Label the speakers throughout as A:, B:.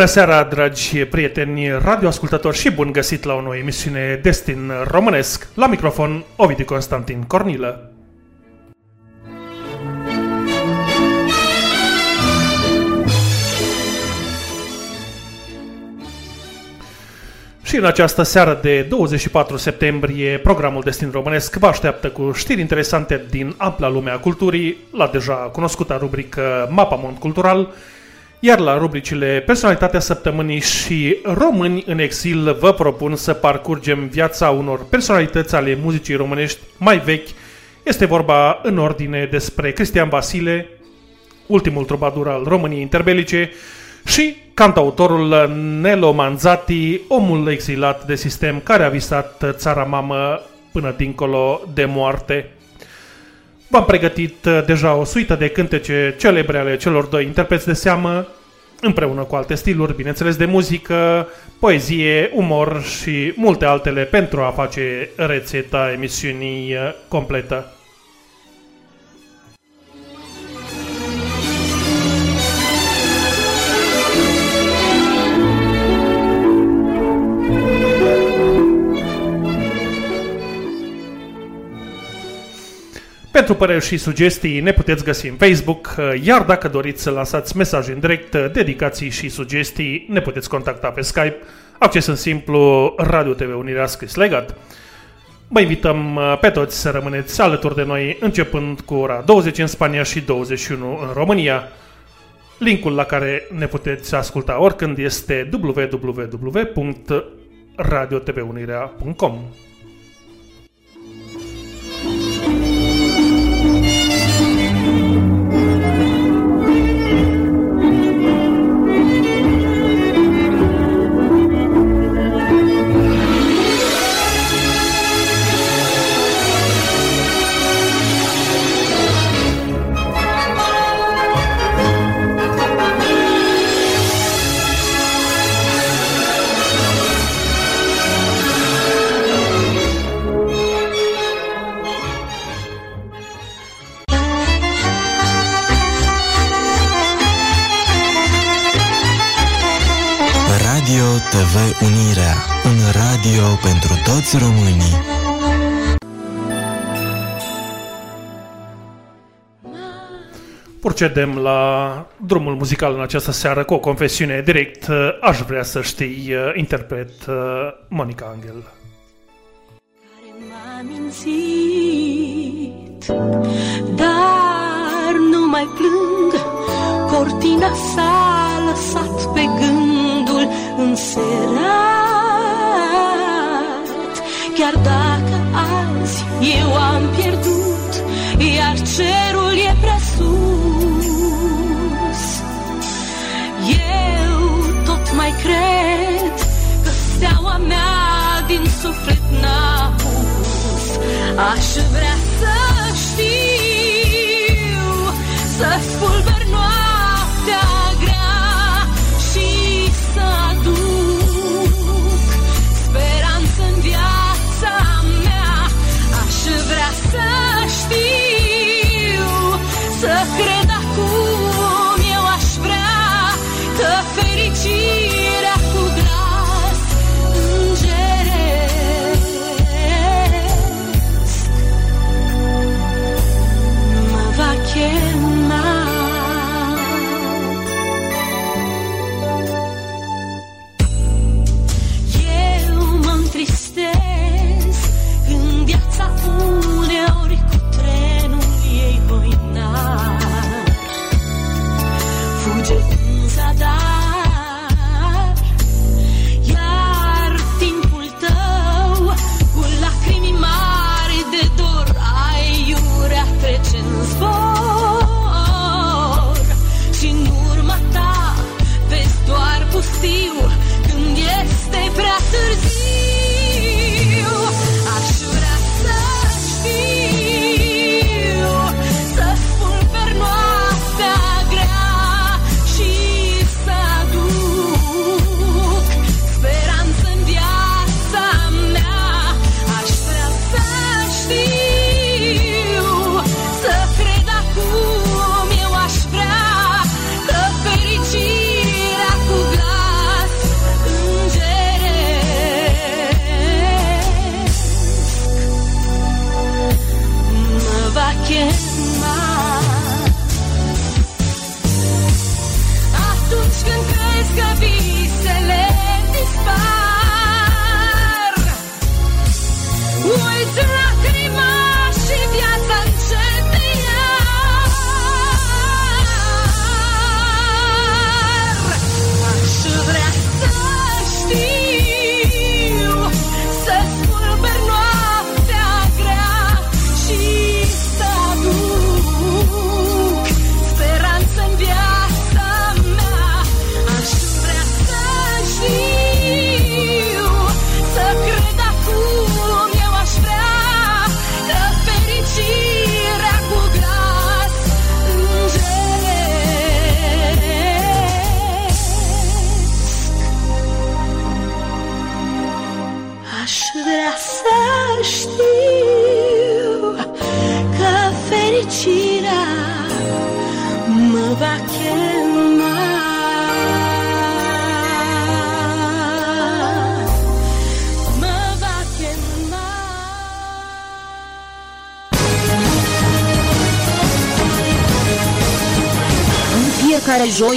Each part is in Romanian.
A: Bună seara, dragi prieteni radioascultători și bun găsit la o nouă emisiune Destin Românesc. La microfon, Ovidiu Constantin Cornilă. Și în această seară de 24 septembrie, programul Destin Românesc vă așteaptă cu știri interesante din ampla lumea culturii, la deja cunoscuta rubrică Mapamont Cultural, iar la rubricile Personalitatea Săptămânii și Români în exil vă propun să parcurgem viața unor personalități ale muzicii românești mai vechi. Este vorba în ordine despre Cristian Vasile, ultimul trubadur al României interbelice, și cantautorul Nelo Manzati, omul exilat de sistem care a visat țara mamă până dincolo de moarte. V-am pregătit uh, deja o suită de cântece celebre ale celor doi interpreți de seamă, împreună cu alte stiluri, bineînțeles, de muzică, poezie, umor și multe altele pentru a face rețeta emisiunii uh, completă. Pentru păreri și sugestii ne puteți găsi în Facebook, iar dacă doriți să lansați mesaje în direct, dedicații și sugestii, ne puteți contacta pe Skype, acces în simplu Radio TV Unirea scris legat. Vă invităm uh, pe toți să rămâneți alături de noi începând cu ora 20 în Spania și 21 în România. Linkul la care ne puteți asculta oricând este www.radiotvunirea.com.
B: TV Unirea, un radio pentru toți românii.
A: Procedem la drumul muzical în această seară cu o confesiune direct. Aș vrea să știi, interpret Monica Angel.
C: dar nu mai plâng, cortina s-a lăsat pe gândul înserat. Chiar dacă azi eu am pierdut Iar cerul e prea sus. Eu tot mai cred Că steaua mea din suflet n-a pus. Aș vrea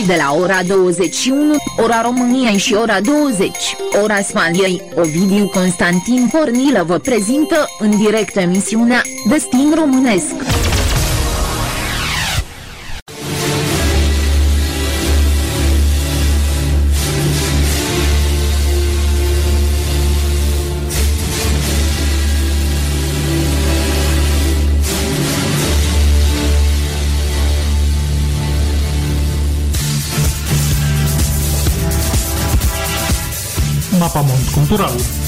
D: de la ora 21, ora României și ora 20, ora Spaniei, Ovidiu Constantin Cornilă vă prezintă în direct emisiunea Destin Românesc.
A: Mapamont Cultural.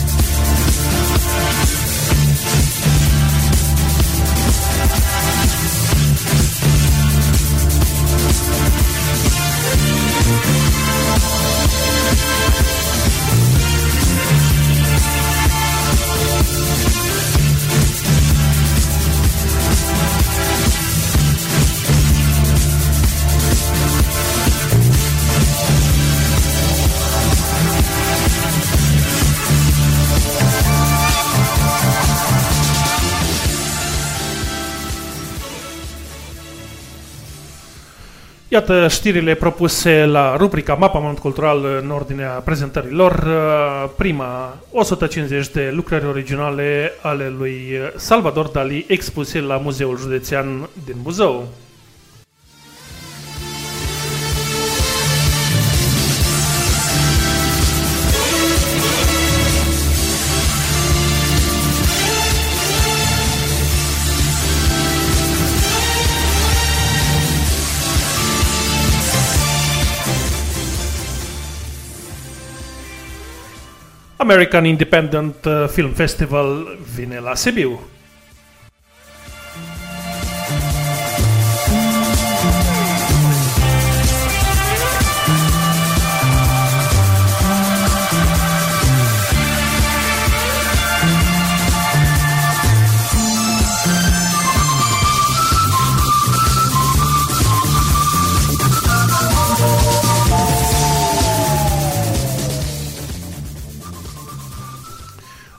A: Iată știrile propuse la rubrica Mapament Cultural în ordinea prezentărilor. Prima, 150 de lucrări originale ale lui Salvador Dali expuse la Muzeul Județean din Buzău. American Independent uh, Film Festival vine la Sibiu.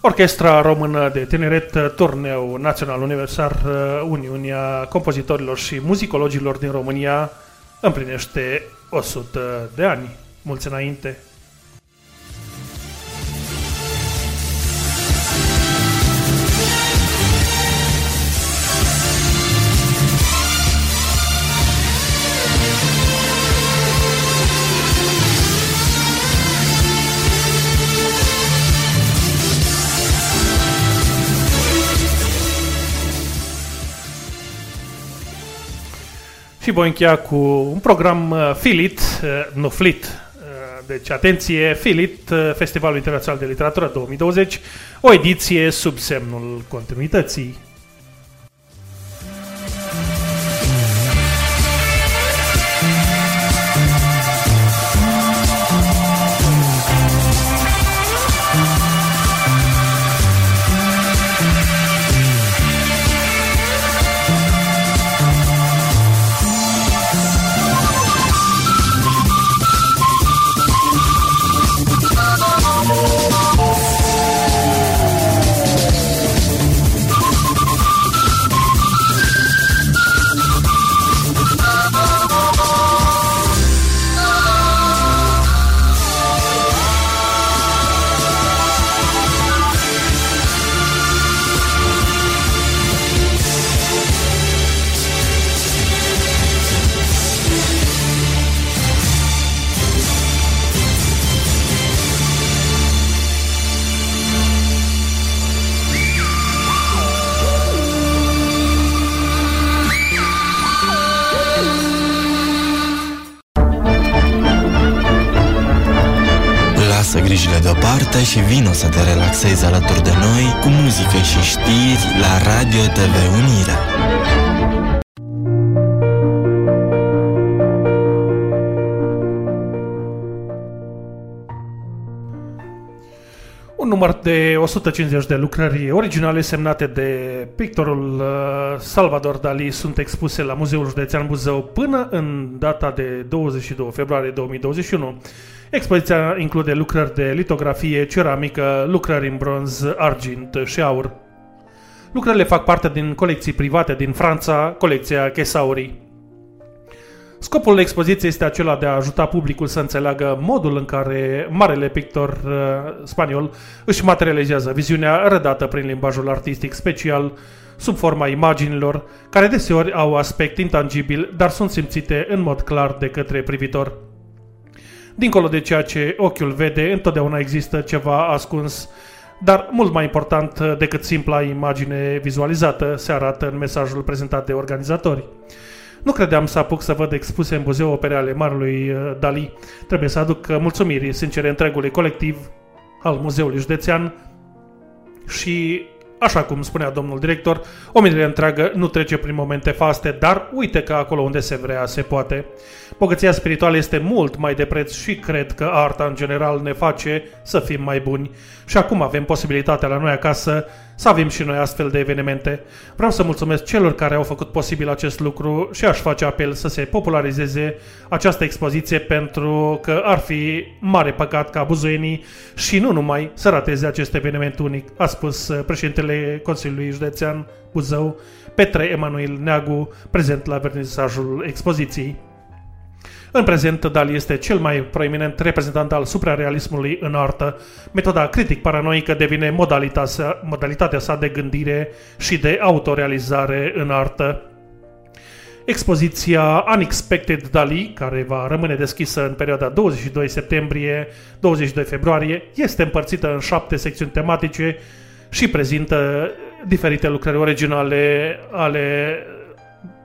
A: Orchestra Română de Tineret, turneu național universal Uniunea Compozitorilor și Muzicologilor din România împlinește 100 de ani. Mulți înainte! Și voi încheia cu un program uh, Filit, uh, nu Flit, uh, deci atenție, Filit, Festivalul Internațional de Literatură 2020, o ediție sub semnul continuității.
B: Ascultă și vino să te relaxezi alături de noi cu muzică și știri la Radio TV Unirea.
A: Un număr de 150 de lucrări originale semnate de pictorul uh, Salvador Dali sunt expuse la Muzeul Județean Buzău până în data de 22 februarie 2021. Expoziția include lucrări de litografie, ceramică, lucrări în bronz, argint și aur. Lucrările fac parte din colecții private din Franța, colecția Chesauri. Scopul expoziției este acela de a ajuta publicul să înțeleagă modul în care marele pictor uh, spaniol își materializează viziunea redată prin limbajul artistic special sub forma imaginilor, care deseori au aspect intangibil, dar sunt simțite în mod clar de către privitor. Dincolo de ceea ce ochiul vede, întotdeauna există ceva ascuns, dar mult mai important decât simpla imagine vizualizată se arată în mesajul prezentat de organizatori. Nu credeam să apuc să văd expuse în muzeu opere ale marului uh, Dali. Trebuie să aduc uh, mulțumiri sincere întregului colectiv al Muzeului Județean și Așa cum spunea domnul director, omenire întreagă nu trece prin momente faste, dar uite că acolo unde se vrea se poate. Bogăția spirituală este mult mai de preț și cred că arta în general ne face să fim mai buni. Și acum avem posibilitatea la noi acasă să avem și noi astfel de evenimente. Vreau să mulțumesc celor care au făcut posibil acest lucru și aș face apel să se popularizeze această expoziție pentru că ar fi mare păcat ca buzoienii și nu numai să rateze acest eveniment unic, a spus președintele Consiliului Județean Buzău, Petre Emanuel Neagu, prezent la vernisajul expoziției. În prezent, Dali este cel mai proeminent reprezentant al suprarealismului în artă. Metoda critic-paranoică devine modalitatea, modalitatea sa de gândire și de autorealizare în artă. Expoziția Unexpected Dali, care va rămâne deschisă în perioada 22 septembrie-22 februarie, este împărțită în șapte secțiuni tematice și prezintă diferite lucrări originale ale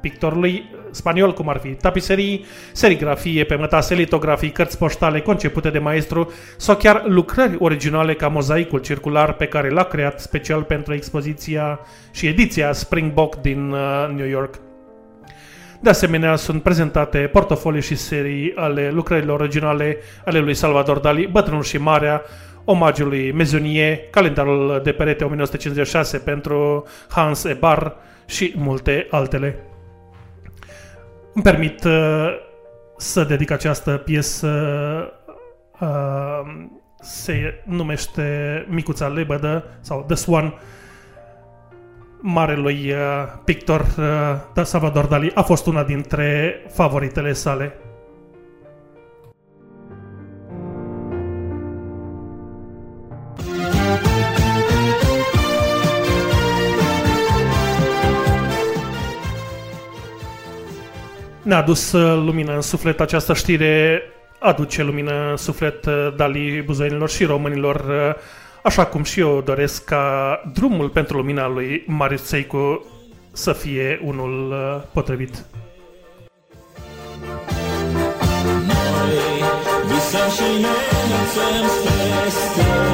A: pictorului spaniol, cum ar fi tapiserii, serigrafie pe mătase, litografii, cărți poștale concepute de maestru sau chiar lucrări originale ca mozaicul circular pe care l-a creat special pentru expoziția și ediția Springbok din uh, New York. De asemenea, sunt prezentate portofolii și serii ale lucrărilor originale ale lui Salvador Dali, Bătrânul și Marea, omagiul lui Mezonie, calendarul de perete 1956 pentru Hans Ebar și multe altele. Îmi permit uh, să dedic această piesă uh, se numește Micuța Lebădă sau The Swan marelui uh, pictor uh, Salvador Dali a fost una dintre favoritele sale. Ne-a adus uh, lumină în suflet această știre, aduce lumină în suflet uh, Dali buzoienilor și românilor, uh, așa cum și eu doresc ca drumul pentru lumina lui Marius Seicu să fie unul potrivit. Noi visăm și ne spre
E: cei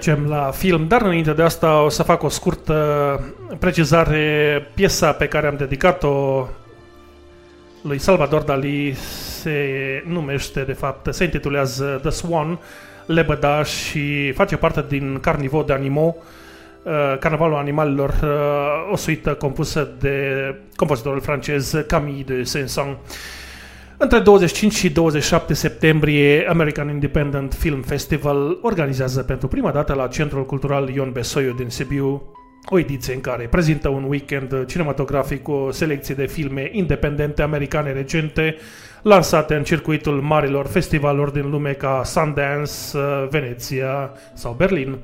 A: Trecem la film, dar înainte de asta o să fac o scurtă precizare. Piesa pe care am dedicat-o lui Salvador Dali se numește, de fapt, se intitulează The Swan, Lebăda și face parte din Carnivore de Animo, uh, Carnavalul Animalelor, uh, o suită compusă de compozitorul francez Camille de Saint-Saëns. Între 25 și 27 septembrie, American Independent Film Festival organizează pentru prima dată la Centrul Cultural Ion Besoiu din Sibiu o ediție în care prezintă un weekend cinematografic cu o selecție de filme independente americane recente lansate în circuitul marilor festivaluri din lume ca Sundance, Veneția sau Berlin.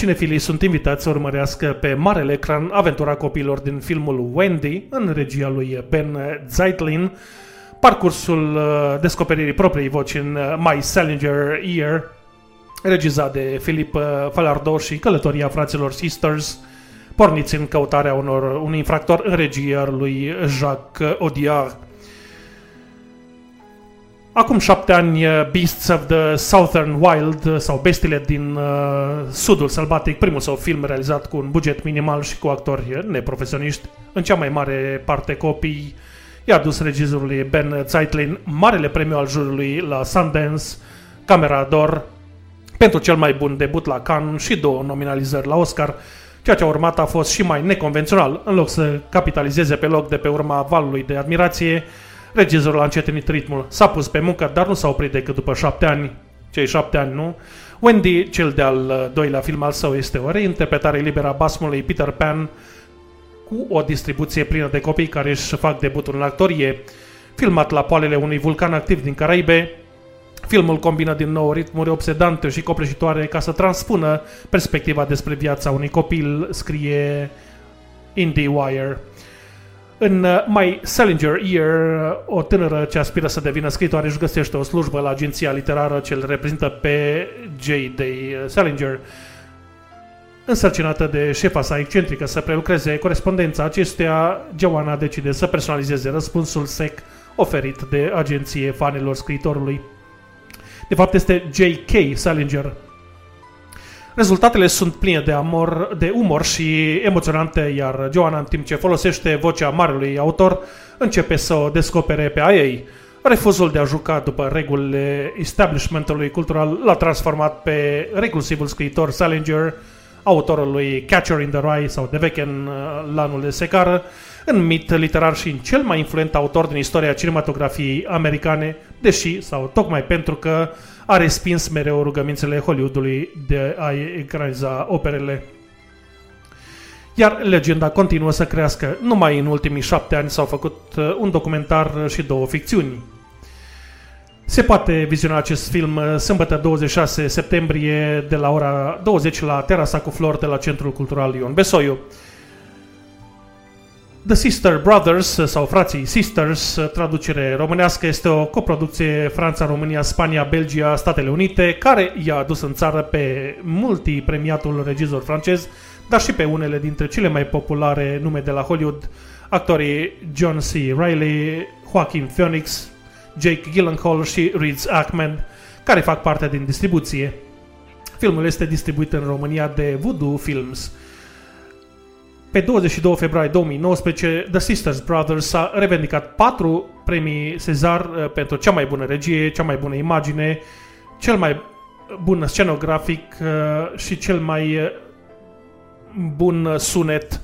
A: Cinefilii sunt invitați să urmărească pe marele ecran aventura copiilor din filmul Wendy, în regia lui Ben Zeitlin, parcursul uh, descoperirii propriei voci în uh, My Salinger Year, regizat de Philip uh, Falardo și călătoria fraților Sisters, porniți în căutarea unor, unui infractor în regia lui Jacques Audiard. Acum șapte ani, uh, Beasts of the Southern Wild, uh, sau Bestiile din uh, Sudul Sălbatic, primul său film realizat cu un buget minimal și cu actori neprofesioniști, în cea mai mare parte copii, i-a dus regizorului Ben Zeitlin marele premiu al jurului la Sundance, Camera d'Or, pentru cel mai bun debut la Cannes și două nominalizări la Oscar, ceea ce a urmat a fost și mai neconvențional, în loc să capitalizeze pe loc de pe urma valului de admirație, regizorul a încetinit ritmul, s-a pus pe muncă, dar nu s-a oprit decât după șapte ani. Cei șapte ani, nu? Wendy, cel de-al doilea film al său, este o reinterpretare liberă a basmului Peter Pan cu o distribuție plină de copii care își fac debutul în actorie. Filmat la poalele unui vulcan activ din Caraibe, filmul combină din nou ritmuri obsedante și copleșitoare ca să transpună perspectiva despre viața unui copil, scrie IndieWire. În uh, My Salinger Year, uh, o tânără ce aspiră să devină scritoare își găsește o slujbă la agenția literară ce îl reprezintă pe J.D. Salinger. Însărcinată de șefa sa excentrică să prelucreze corespondența acestea, Joanna decide să personalizeze răspunsul sec oferit de agenție fanilor scriitorului. De fapt este J.K. Salinger. Rezultatele sunt pline de, amor, de umor și emoționante, iar Joanna, în timp ce folosește vocea marelui autor, începe să o descopere pe a ei. Refuzul de a juca după regulile establishmentului cultural l-a transformat pe reclusivul scriitor Salinger, autorul lui Catcher in the Rye sau De Vechen, Lanul de secară, în mit literar și în cel mai influent autor din istoria cinematografiei americane, deși, sau tocmai pentru că, a respins mereu rugămințele Hollywoodului de a ecraniza operele. Iar legenda continuă să crească. Numai în ultimii șapte ani s-au făcut uh, un documentar și două ficțiuni. Se poate viziona acest film uh, sâmbătă 26 septembrie de la ora 20 la Terasa cu Flori de la Centrul Cultural Ion Besoiu. The Sister Brothers sau Frații Sisters, traducere românească, este o coproducție Franța, România, Spania, Belgia, Statele Unite, care i-a adus în țară pe multipremiatul regizor francez, dar și pe unele dintre cele mai populare nume de la Hollywood, actorii John C. Reilly, Joaquin Phoenix, Jake Gyllenhaal și Riz Ahmed, care fac parte din distribuție. Filmul este distribuit în România de Voodoo Films. Pe 22 februarie 2019, The Sisters Brothers a revendicat patru premii Cezar uh, pentru cea mai bună regie, cea mai bună imagine, cel mai bun scenografic uh, și cel mai uh, bun sunet.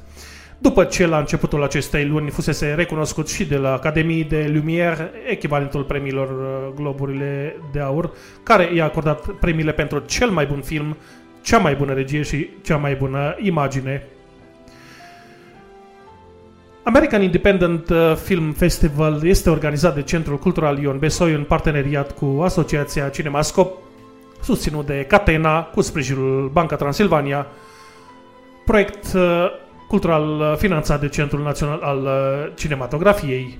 A: După ce la începutul acestei luni fusese recunoscut și de la Academie de Lumière, echivalentul premiilor Globurile de Aur, care i-a acordat premiile pentru cel mai bun film, cea mai bună regie și cea mai bună imagine. American Independent uh, Film Festival este organizat de Centrul Cultural Ion Besoi în parteneriat cu Asociația Cinemascop, susținut de Catena cu sprijinul Banca Transilvania, proiect uh, cultural uh, finanțat de Centrul Național al Cinematografiei.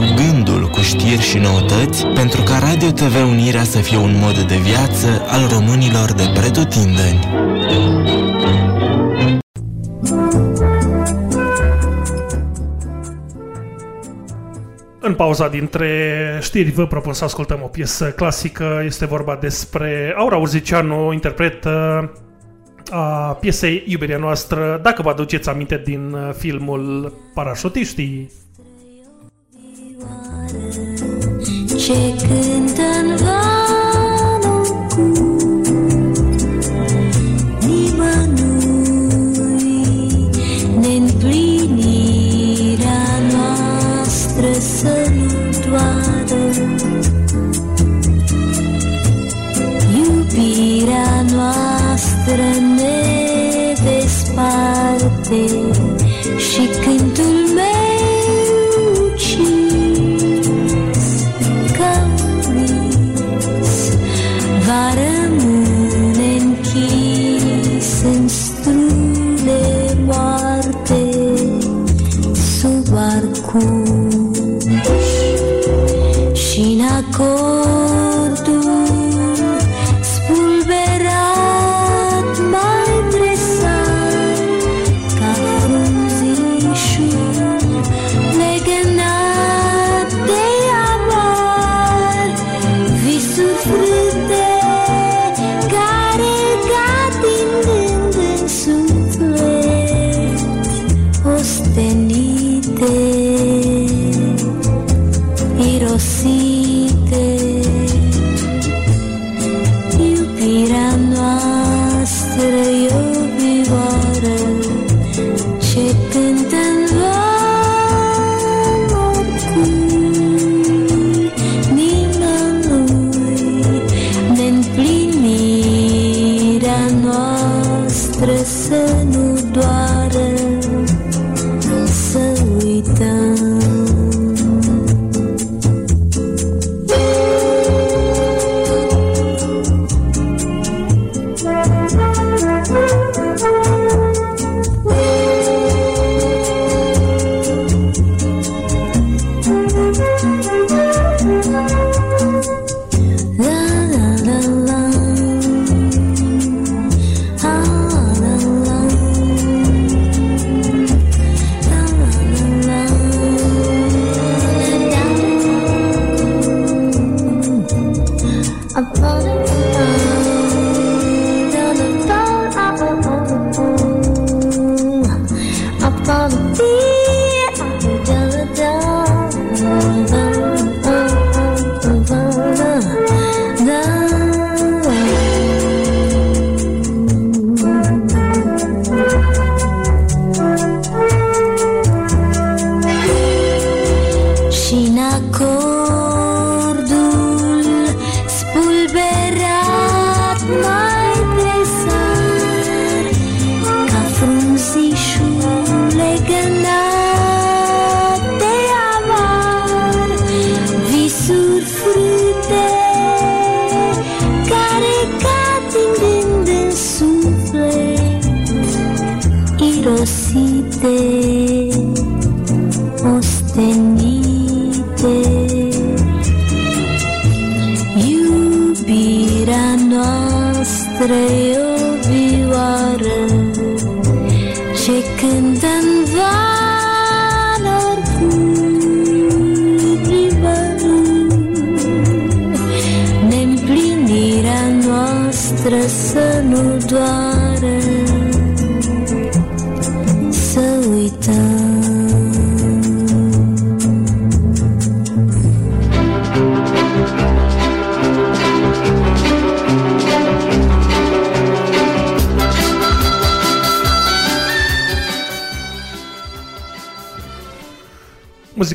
B: Cu gândul, cu știri și noutăți, pentru ca Radio TV Unirea să fie un mod de viață al românilor de pretutindeni.
A: În pauza dintre știri vă propun să ascultăm o piesă clasică. Este vorba despre Aura Urzicianu, interpret uh, a piesei Iubirea noastră, dacă vă aduceți aminte din uh, filmul Parașutiștii.
F: Ce cântă în valul cu nimănui neîmplinirea noastră să nu doară. Iubirea noastră ne desparte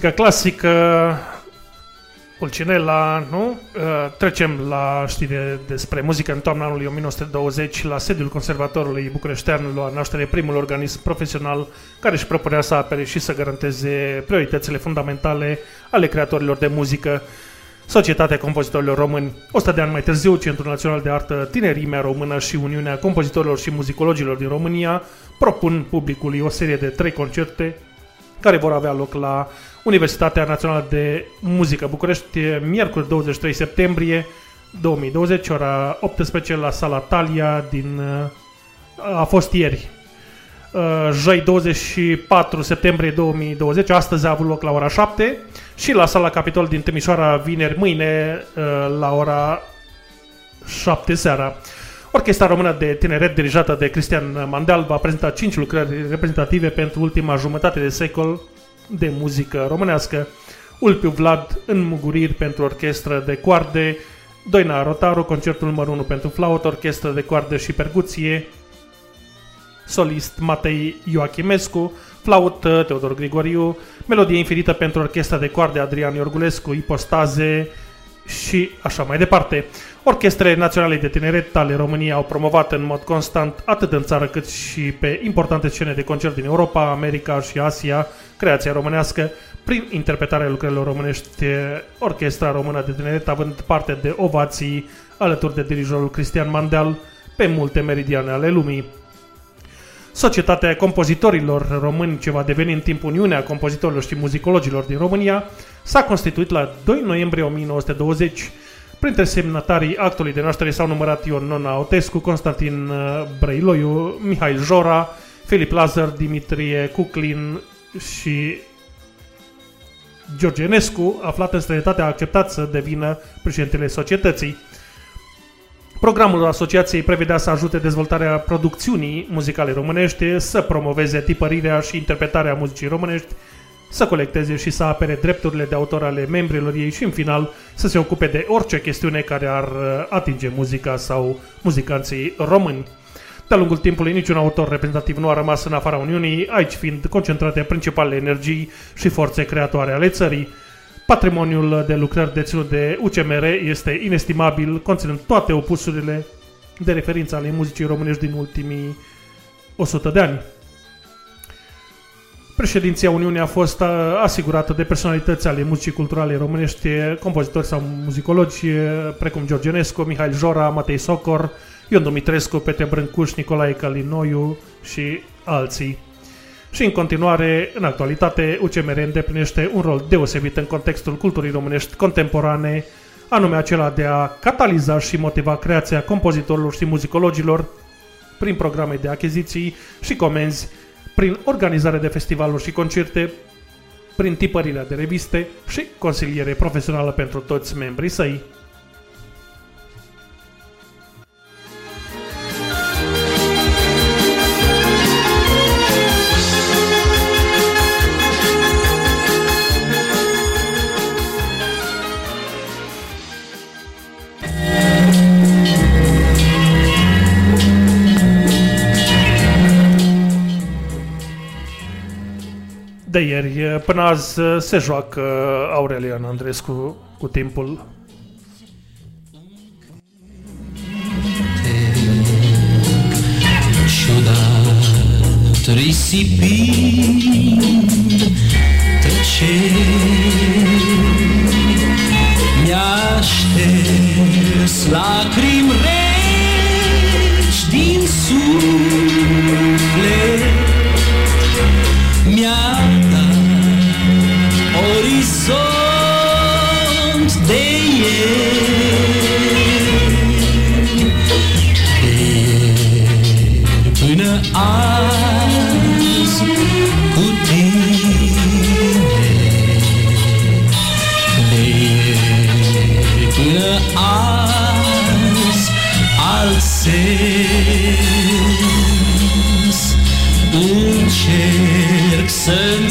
A: Muzica clasică, Pulcinella, nu? Uh, Trecem la știre despre muzică în toamna anului 1920 la sediul Conservatorului Bucureștean la naștere primul organism profesional care își propunea să apere și să garanteze prioritățile fundamentale ale creatorilor de muzică Societatea Compozitorilor Români. 100 de ani mai târziu, Centrul Național de Artă Tinerimea Română și Uniunea Compozitorilor și Muzicologilor din România propun publicului o serie de trei concerte care vor avea loc la Universitatea Națională de Muzică București, miercuri 23 septembrie 2020, ora 18 la sala Talia din... a fost ieri. Uh, Joi 24 septembrie 2020, astăzi a avut loc la ora 7 și la sala Capitol din Timișoara vineri mâine uh, la ora 7 seara. Orchestra Română de Tineret, dirijată de Cristian Mandel, va prezenta 5 lucrări reprezentative pentru ultima jumătate de secol de muzică românească. Ulpiu Vlad în muguriri pentru orchestră de coarde, Doina Rotaru, concertul numărul 1 pentru flaută, orchestră de coarde și percuție, solist Matei Ioachimescu, flaută Teodor Grigoriu, melodie infinită pentru orchestra de coarde Adrian Iorgulescu, ipostaze și așa mai departe. Orchestrele naționale de tineret ale României au promovat în mod constant, atât în țară cât și pe importante scene de concert din Europa, America și Asia, creația românească, prin interpretarea lucrărilor românești, Orchestra Română de Tineret având parte de ovații alături de dirijorul Cristian Mandel pe multe meridiane ale lumii. Societatea Compozitorilor Români, ce va deveni în timp Uniunea Compozitorilor și Muzicologilor din România, s-a constituit la 2 noiembrie 1920. Printre semnatarii actului de naștere s-au numărat Ion Nona Otescu, Constantin uh, Brăiloiu, Mihail Jora, Filip Lazar, Dimitrie Cuclin și George Enescu, aflat în străinătate, a acceptat să devină președintele societății. Programul asociației prevedea să ajute dezvoltarea producțiunii muzicale românești, să promoveze tipărirea și interpretarea muzicii românești, să colecteze și să apere drepturile de autor ale membrilor ei și, în final, să se ocupe de orice chestiune care ar uh, atinge muzica sau muzicanții români. De-a lungul timpului, niciun autor reprezentativ nu a rămas în afara Uniunii, aici fiind concentrate principalele energii și forțe creatoare ale țării. Patrimoniul de lucrări deținut de UCMR este inestimabil, conținând toate opusurile de referință ale muzicii românești din ultimii 100 de ani. Președinția Uniunii a fost uh, asigurată de personalități ale muzicii culturale românești, compozitori sau muzicologi, uh, precum George Enescu, Mihail Jora, Matei Socor, Ion Dumitrescu, Petre Brâncuș, Nicolae Calinoiu și alții. Și în continuare, în actualitate, UCMR îndeplinește un rol deosebit în contextul culturii românești contemporane, anume acela de a cataliza și motiva creația compozitorilor și muzicologilor prin programe de achiziții și comenzi, prin organizare de festivaluri și concerte, prin tipărirea de reviste și consiliere profesională pentru toți membrii săi.
G: De ieri până azi se joacă Aurelian Andrescu cu timpul.
H: ciudat risipind tăceri. Mi-a șters lacrimi reci din suflet, mi-a
G: Send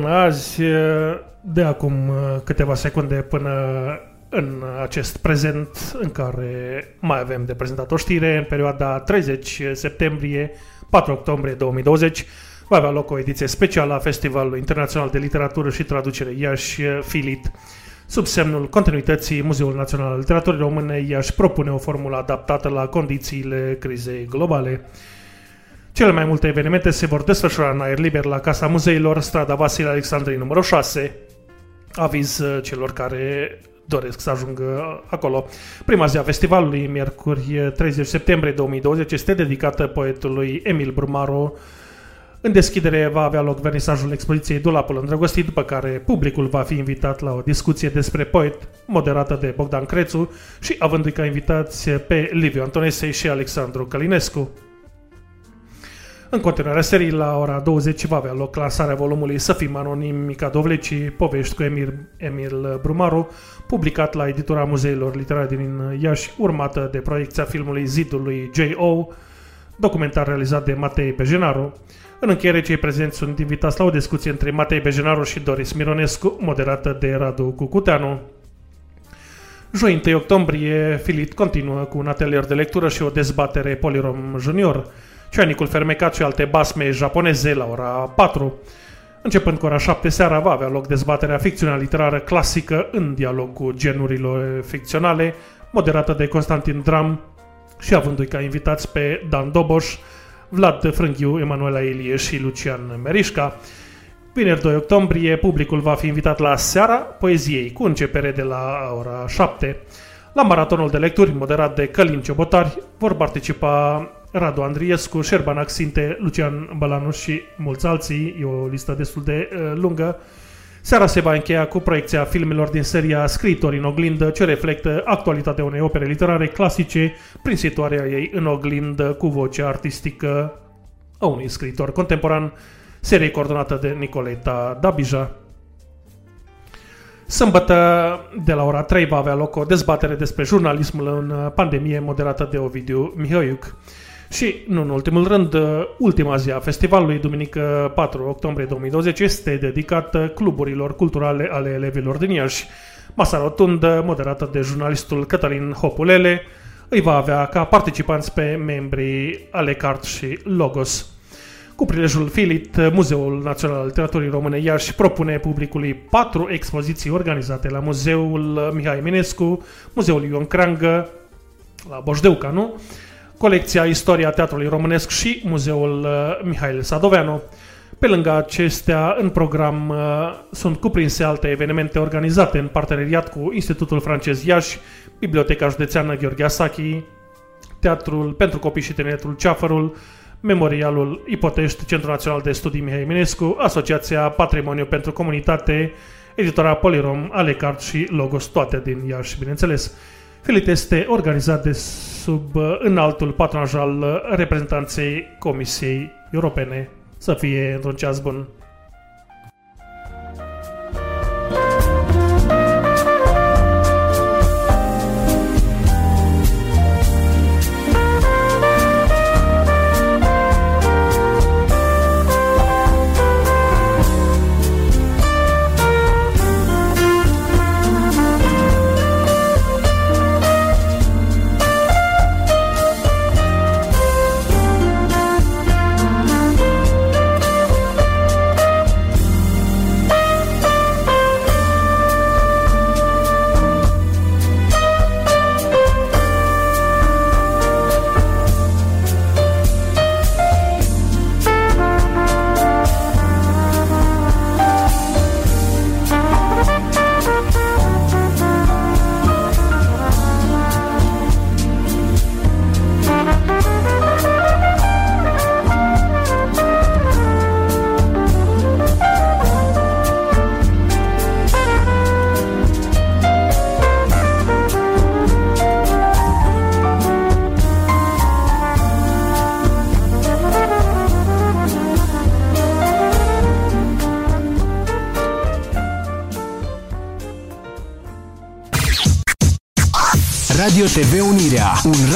G: până azi, de acum câteva secunde până în acest prezent în care mai avem de prezentat o știre, în perioada 30 septembrie 4 octombrie 2020 va avea loc o ediție specială a Festivalului Internațional de Literatură și Traducere Iași Filit. Sub semnul continuității, Muzeul Național al Literaturii Române Iași propune o formulă adaptată la condițiile crizei globale. Cele mai multe evenimente se vor desfășura în aer liber la Casa Muzeilor, strada Vasile Alexandrei numărul 6. Aviz uh, celor care doresc să ajungă acolo. Prima zi a festivalului, miercuri 30 septembrie 2020, este dedicată poetului Emil Brumaro. În deschidere va avea loc vernisajul expoziției Dulapul Îndrăgostit, după care publicul va fi invitat la o discuție despre poet, moderată de Bogdan Crețu și avându-i ca invitați pe Liviu Antonesei și Alexandru Călinescu. În continuarea serii, la ora 20 va avea loc lansarea volumului Să fim anonimi Mica Dovlecii, povești cu Emil, Emil Brumaru, publicat la editura Muzeilor Literare din Iași, urmată de proiecția filmului Zidul lui J.O., documentar realizat de Matei Bejenaru. În încheiere, cei prezenți sunt invitați la o discuție între Matei Bejenaru și Doris Mironescu, moderată de Radu Cucuteanu.
A: Joi 1 octombrie, Filit continuă cu un atelier de lectură și o dezbatere Polirom Junior. Ceanicul fermecat și alte basme japoneze la ora 4. Începând cu ora 7 seara va avea loc dezbaterea ficțiunea literară clasică în dialog cu genurile ficționale, moderată de Constantin Dram și avându-i ca invitați pe Dan Doboș, Vlad Frânghiu, Emanuela Ilie și Lucian Merișca. Vineri 2 octombrie, publicul va fi invitat la Seara Poeziei, cu începere de la ora 7. La maratonul de lecturi, moderat de Călin Ciobotari, vor participa Radu Andriescu, Șerban Axinte, Lucian Bălanu și mulți alții. E o listă destul de uh, lungă. Seara se va încheia cu proiecția filmelor din seria Scriitori în oglindă, ce reflectă actualitatea unei opere literare clasice prin situarea ei în oglindă cu vocea artistică a unui scriitor contemporan, serie coordonată de Nicoleta Dabija. Sâmbătă, de la ora 3, va avea loc o dezbatere despre jurnalismul în pandemie moderată de Ovidiu Mihăiuc. Și, nu în ultimul rând, ultima zi a festivalului, duminică 4 octombrie 2020, este dedicată cluburilor culturale ale elevilor din Iași. Masa rotundă, moderată de jurnalistul Cătălin Hopulele, îi va avea ca participanți pe membrii ale Cart și Logos. Cu prilejul Filit, Muzeul Național al Literaturii Române Iași propune publicului patru expoziții organizate la Muzeul Mihai Eminescu, Muzeul Ion Crangă, la Boșdeuca, nu? Colecția Istoria Teatrului Românesc și Muzeul uh, Mihail Sadoveanu. Pe lângă acestea, în program uh, sunt cuprinse alte evenimente organizate în parteneriat cu Institutul Francez Iași, Biblioteca Județeană Gheorghe Asachi, Teatrul pentru Copii și Tineretul Ceafărul, Memorialul Ipotești, Centrul Național de Studii Mihai Eminescu, Asociația Patrimoniu pentru Comunitate, Editora Polirom, Alecart și Logos, toate din Iași, bineînțeles. Filit este organizat de sub uh, înaltul patronaj al uh, reprezentanței Comisiei Europene. Să fie într-un ceas bun.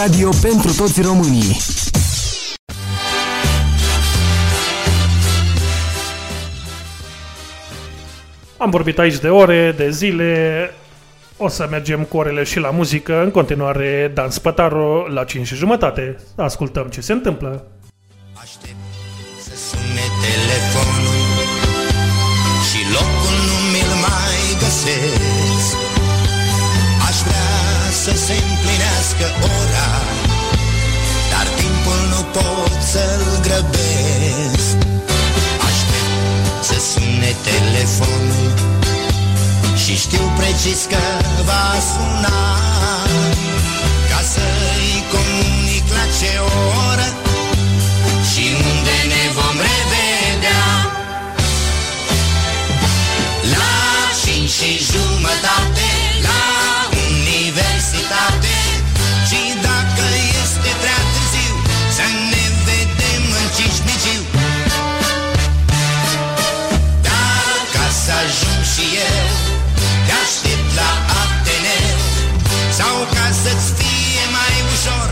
I: Radio pentru toți românii.
A: Am vorbit aici de ore, de zile, o să mergem cu orele și la muzică. În continuare, Dan Spătaru la 5 și jumătate. Ascultăm ce se întâmplă.
J: Împlinească ora Dar timpul nu pot să-l grăbesc. Aștept să sune telefonul Și știu precis că va suna. Ca să-i comunic la ce oră și unde ne vom revedea. La cinci și jumătate și eu. Te aștept la Ateneu Sau ca să-ți fie mai ușor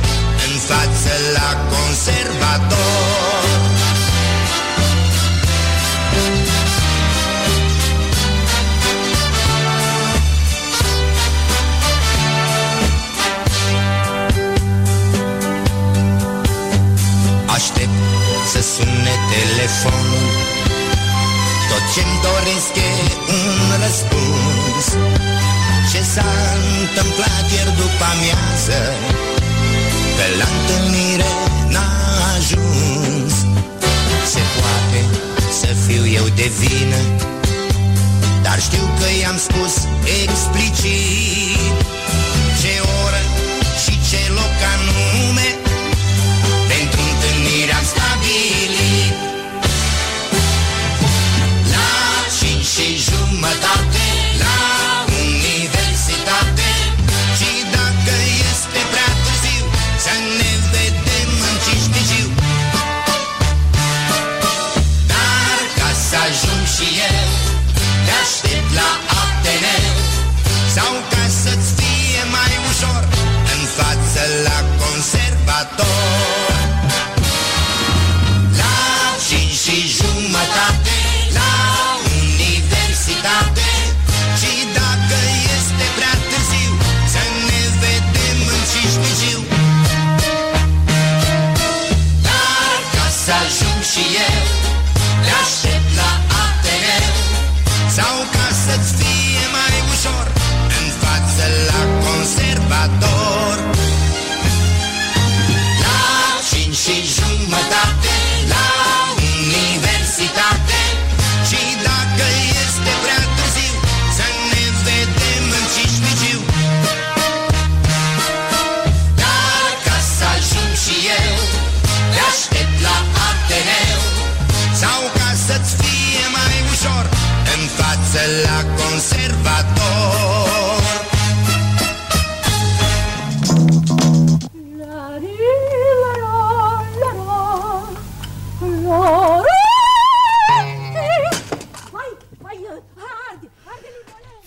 J: În față la conservator. Aștept să sune telefon ce-mi doresc e un răspuns. Ce s-a întâmplat ieri după amiază Că la întâlnire n-a ajuns. Se poate să fiu eu de vină Dar știu că i-am spus explicit. Ce oră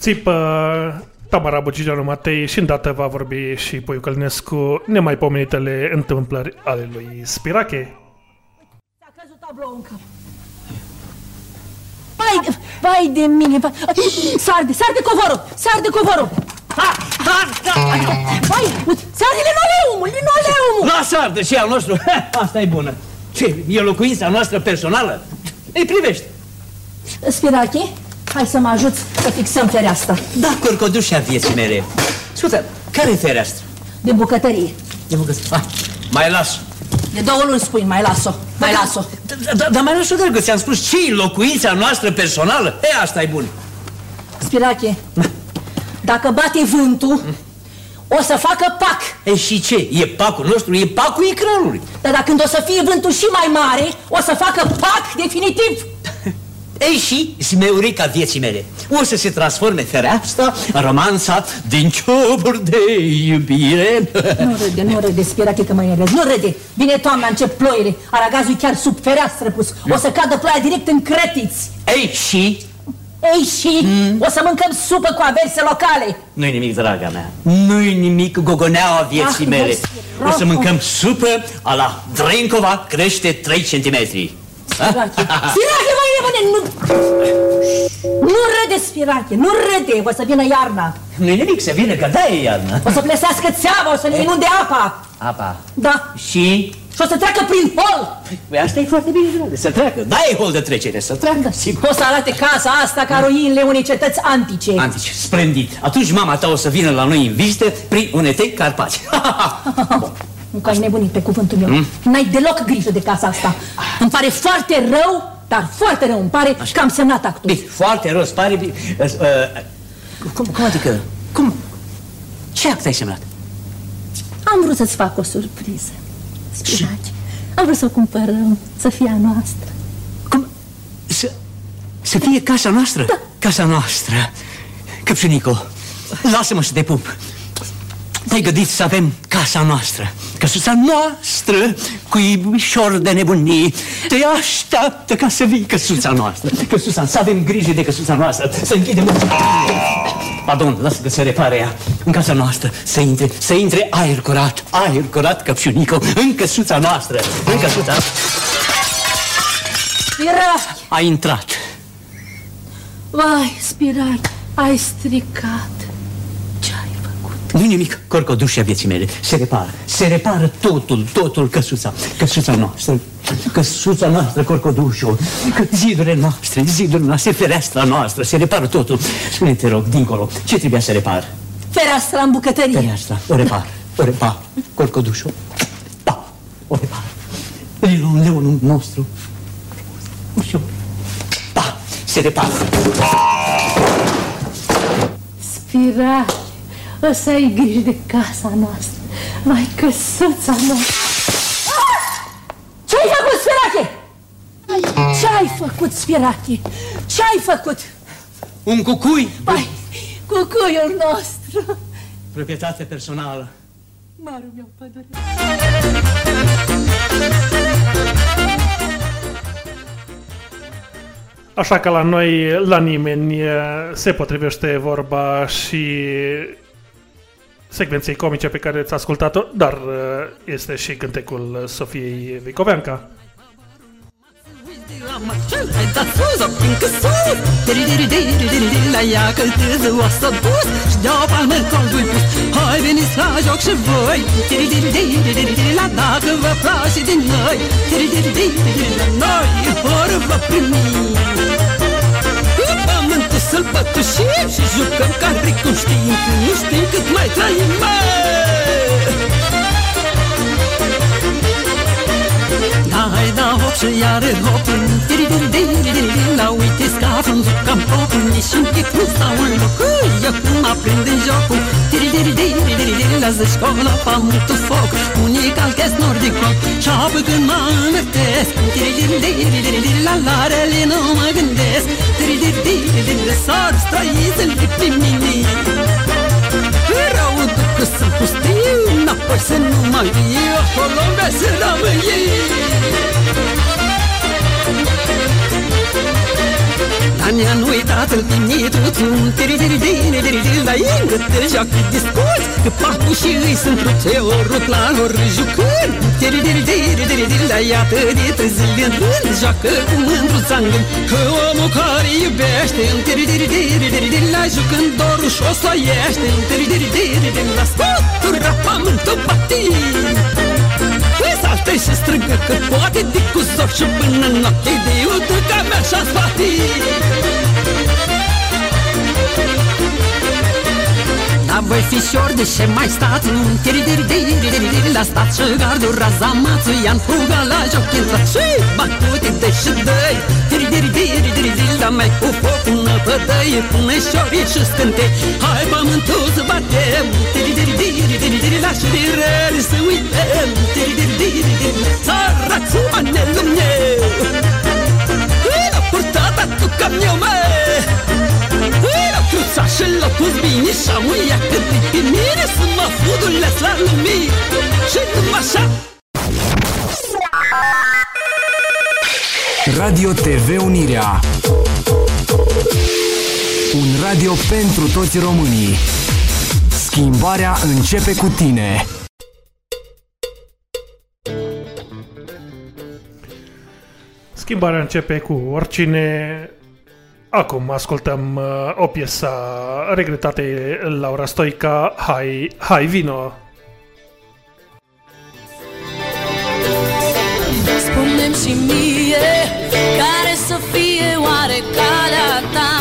A: Țipă Tamara Bucigeanu Matei și îndată va vorbi și Puiu Călinescu nemaipomenitele întâmplări ale lui Spirache.
K: A căzut tablou în cap. Vai, vai de mine, vai. Sarde, sarde covorul, sarde covorul. Ha, ha, da, vai, uite, sarde linoleumul, linoleumul.
L: Lasă ardă și al nostru. Asta e bună. Ce, e locuința noastră personală? Îi privește.
K: Spirache, hai să mă ajuți să fixăm fereastra.
L: Da, corcodușa vieții mele. Scuze, care e fereastră?
K: De bucătărie.
L: E bucătărie. Hai, mai las.
K: De două luni spui, mai las-o, mai las-o.
L: Dar da, da, mai las-o, dragă, ți-am spus ce e locuința noastră personală? E, asta e bun.
K: Spirache, dacă bate vântul, o să facă pac.
L: E și ce? E pacul nostru, e pacul ecranului.
K: Dar dacă când o să fie vântul și mai mare, o să facă pac definitiv.
L: Ei și smeurica vieții mele O să se transforme fereastra în romanța din cioburi de iubire
K: Nu râde, nu râde, Spirache, că mă enervezi. Nu râde. Vine toamna, încep ploile. Aragazul e chiar sub fereastră pus. O să cadă ploaia direct în cretiți.
L: Ei și
K: Ei și mm. o să mâncăm supă cu averse locale.
L: Nu-i nimic, draga mea Nu-i nimic gogoneaua vieții
K: Ah,
L: mele
K: vezi,
L: O să
K: rocu.
L: mâncăm supă a la Drenkova crește 3 cm
K: Spirache, Spirache, mai rămâne, nu... Nu râde, Spirache, nu râde, o să vină iarna.
L: Nu-i nimic, să vină, că da e iarnă
K: O să plesească țeava, o să ne inunde apa.
L: Apa.
K: Da.
L: Și?
K: Și o să treacă prin hol.
L: Păi asta e foarte bine, dragă, să treacă. Da, e hol de trecere, să treacă, sigur
K: O să arate casa asta ca ruinile unei cetăți antice.
L: Antici, splendid. Atunci mama ta o să vină la noi în vizite Prin unetei Carpați
K: Nu că ai nebunit pe cuvântul meu. N-ai deloc grijă de casa asta. Îmi pare foarte rău, dar foarte rău îmi pare că am semnat actul.
L: Bine, foarte rău, îți pare bine. Uh, uh, cum, cum adică? Cum? Ce act ai semnat?
K: Am vrut să-ți fac o surpriză. Spiraci. Am vrut să o cumpărăm, să fie a noastră.
L: Cum? Să, să fie casa noastră? Da. Casa noastră. Căpșunico, lasă-mă să te pup. Te-ai gândit să avem casa noastră, căsuța noastră, cu iubișor de nebunii. Te așteaptă ca să vii căsuța noastră. Căsuța, să avem grijă de căsuța noastră, să închidem Pardon, lasă că se repare ea. În casa noastră, să intre, să intre aer curat, aer curat, căpșunico, în căsuța noastră, în căsuța...
K: Spiraci!
L: A intrat.
K: Vai, Spiraci, ai stricat.
L: Nu nimic, corcodușia vieții mele. Se repară, se repară totul, totul, căsuța, căsuța noastră, căsuța noastră, corcodușul, zidurile noastre, zidurile noastre, fereastra noastră, se repară totul. Spune te rog, dincolo, ce trebuia să repar?
K: Fereastra în bucătărie.
L: Fereastra, o repar, o repar, corcodușul, da, o repar. Leonul, leonul nostru, ușor, da, se repară.
K: Spirache, o să ai grijă de casa noastră. Mai căsuța noastră. Ah! Ce-ai făcut, Spirache? Ce-ai făcut, Spirache? Ce-ai făcut?
L: Un cucui,
K: Mai, cucuiul nostru.
L: proprietate personală.
K: Marul meu pădure.
A: Așa că la noi, la nimeni, se potrivește vorba și secvenței comice pe care ați ascultat-o, dar este și cântecul Sofiei Vicoveanca.
M: Ai dat sus, fiindcă sus Diri-diri-diri-diri La ea căltează o să dus Și de-o palmă coldul pus Hai veniți la joc și voi Diri-diri-diri-diri La dacă vă place din noi. Diri-diri-diri-diri La noi Fără vă primi Cu pământul să-l pătușim Și jucăm ca ricul știm Că nu știm cât mai trăim, măi Hai da hop și iară hop Diri diri diri diri diri La uite scaful Jucam popul Nici un pic nu stau în loc Eu cum aprind în jocul. Diri diri diri diri diri La zeci cola pământul foc Unii calchesc nordic rock Și apoi când mă învârtesc. Diri diri diri diri diri La larele nu mă gândesc. Diri diri diri diri La sar străiți-l pe mine. Rău că sunt pustiu Înapoi să nu mai viu Acolo unde să rămâi Tania nu uitați-l diminetul Tiri tiri tiri tiri tiri La intră te joacă discuți Că papul și îi sunt truce O rup la ori jucând Tiri tiri tiri tiri tiri La iată de trei zile în rând Joacă cu mândruța în gând Că omul care iubește Tiri tiri tiri tiri tiri La jucând dorul și o soiește Tiri tiri tiri tiri La scotura pământul batin Păi saltă și strângă că poate De cu soc și până noapte De udă ca mea și-a spate Da voi fișor de ce mai stați Nu tiri diri diri diri diri La stat și gardul razamațu Ia-n fuga la joc intrat și Batute de și dăi Tiri diri diri diri diri La mai cu foc până pădăi Pune șorii și scânte Hai pământul să batem Tiri diri diri diri diri La șurirări să uităm Tiri diri diri diri Săracu manelul meu La purtata tu camion meu La cruța și la pus bine Și am uia cât de pe mine Să mă fudulesc la lumii Și numai așa
I: Radio TV Unirea Un radio pentru toți românii Schimbarea începe cu tine
A: Schimbarea începe cu oricine. Acum ascultăm uh, o piesă regretată de Laura Stoica, Hai, Hai Vino.
M: Spune-mi și mie Care să fie oare calea ta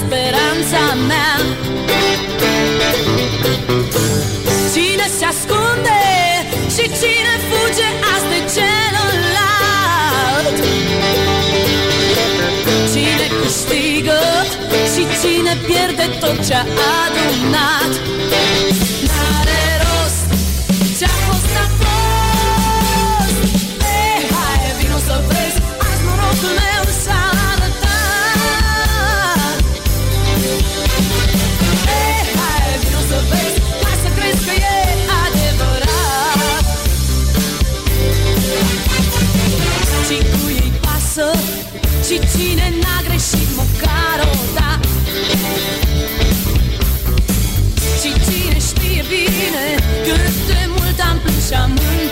M: speranța mea. Cine se ascunde Și cine fuge azi de celălalt? Cine câștigă și cine pierde tot ce-a adunat am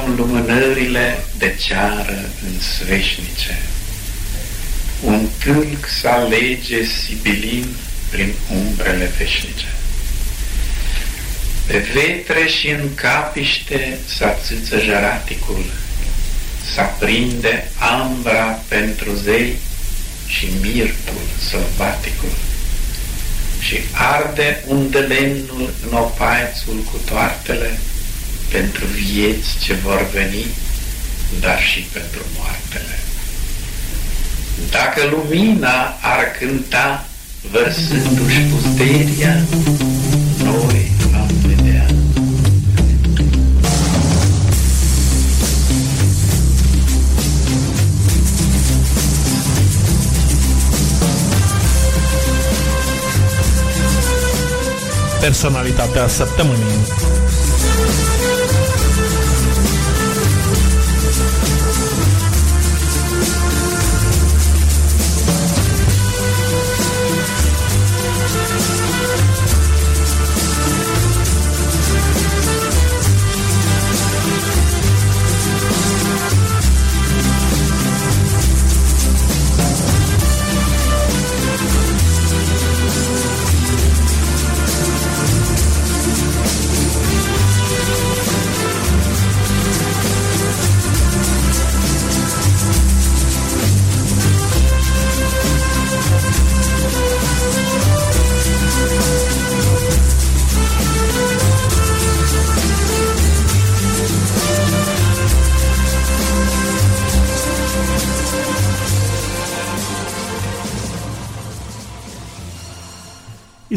N: Mulcom lumânările de ceară în sveșnice. Un tâlc să alege sibilin prin umbrele veșnice. Pe vetre și în capiște să țâță jăraticul, să prinde ambra pentru zei și mirtul sălbaticul și arde undelenul în opaiețul cu toartele pentru vieți ce vor veni, dar și pentru moartele. Dacă lumina ar cânta vărsându-și puteria, noi am vedea.
A: Personalitatea săptămânii.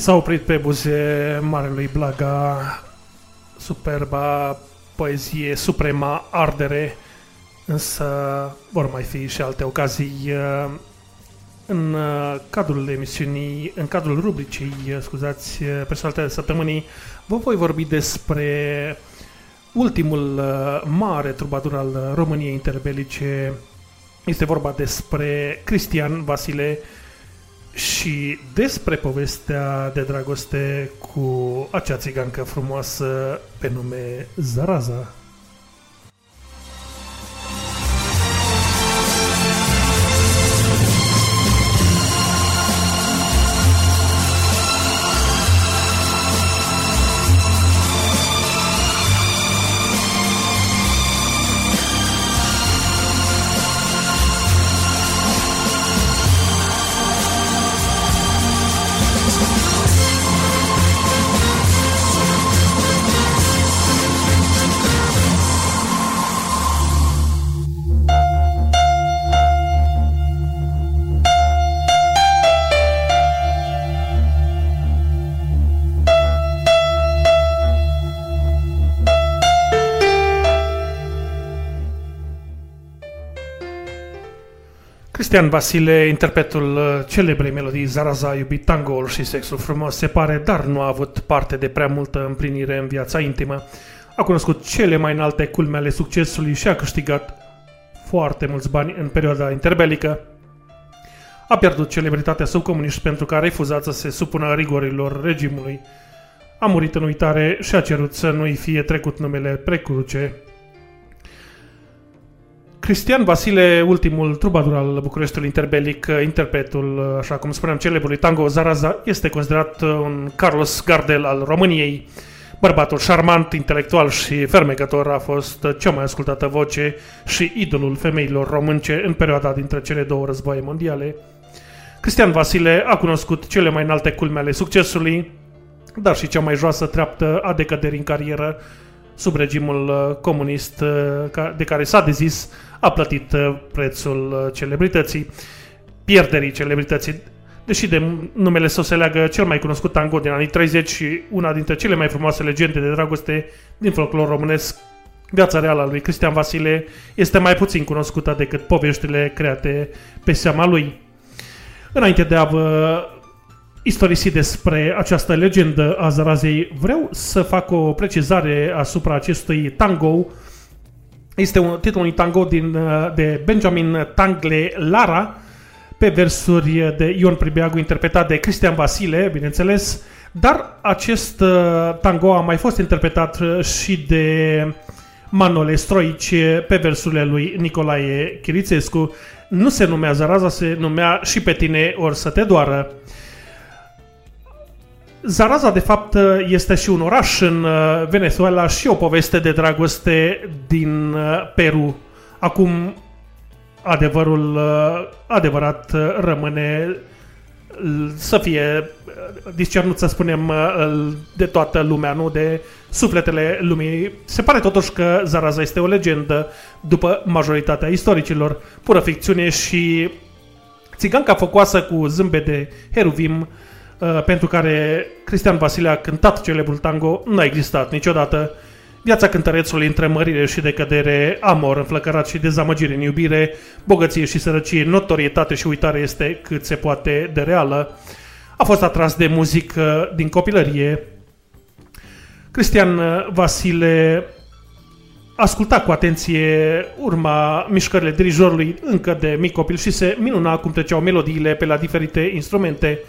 A: S-a oprit pe buze Marelui Blaga superba poezie suprema ardere, însă vor mai fi și alte ocazii uh, în uh, cadrul emisiunii, în cadrul rubricii, uh, scuzați, personalitatea săptămânii, vă voi vorbi despre ultimul mare trubadur al României interbelice. Este vorba despre Cristian Vasile, și despre povestea de dragoste cu acea țigancă frumoasă pe nume Zaraza. Cristian Vasile, interpretul uh, celebrei melodii Zaraza, iubit tangoul și sexul frumos, se pare, dar nu a avut parte de prea multă împlinire în viața intimă. A cunoscut cele mai înalte culme ale succesului și a câștigat foarte mulți bani în perioada interbelică. A pierdut celebritatea sub comuniști pentru că a refuzat să se supună rigorilor regimului. A murit în uitare și a cerut să nu-i fie trecut numele precruce Cristian Vasile, ultimul trubadur al Bucureștiului interbelic, interpretul, așa cum spuneam, celebrului tango Zaraza, este considerat un Carlos Gardel al României. Bărbatul șarmant, intelectual și fermecător a fost cea mai ascultată voce și idolul femeilor românce în perioada dintre cele două războaie mondiale. Cristian Vasile a cunoscut cele mai înalte culme ale succesului, dar și cea mai joasă treaptă a decăderii în carieră sub regimul comunist de care s-a dezis a plătit uh, prețul uh, celebrității, pierderii celebrității. deși de numele său se leagă cel mai cunoscut tango din anii 30 și una dintre cele mai frumoase legende de dragoste din folclor românesc, viața reală a lui Cristian Vasile este mai puțin cunoscută decât poveștile create pe seama lui. Înainte de a vă istorisi despre această legendă a Zarazei, vreau să fac o precizare asupra acestui tango. Este un titlul unui tango din, de Benjamin Tangle Lara, pe versuri de Ion Pribeagu, interpretat de Cristian Vasile, bineînțeles, dar acest uh, tango a mai fost interpretat uh, și de Manole Stroici pe versurile lui Nicolae Chirițescu. Nu se numea Zaraza, se numea și pe tine ori să te doară. Zaraza, de fapt, este și un oraș în uh, Venezuela și o poveste de dragoste din Peru. Acum adevărul uh, adevărat uh, rămâne să fie uh, discernut, să spunem, de toată lumea, nu de sufletele lumii. Se pare totuși că Zaraza este o legendă după majoritatea istoricilor, pură ficțiune și țiganca focoasă cu zâmbe de heruvim, pentru care Cristian Vasile a cântat celebrul tango, nu a existat niciodată Viața cântărețului între mărire și decădere, amor, înflăcărat și dezamăgire în iubire, bogăție și sărăcie, notorietate și uitare este cât se poate de reală. A fost atras de muzică din copilărie. Cristian Vasile asculta cu atenție urma mișcările dirijorului încă de mic copil și se minuna cum treceau melodiile pe la diferite instrumente.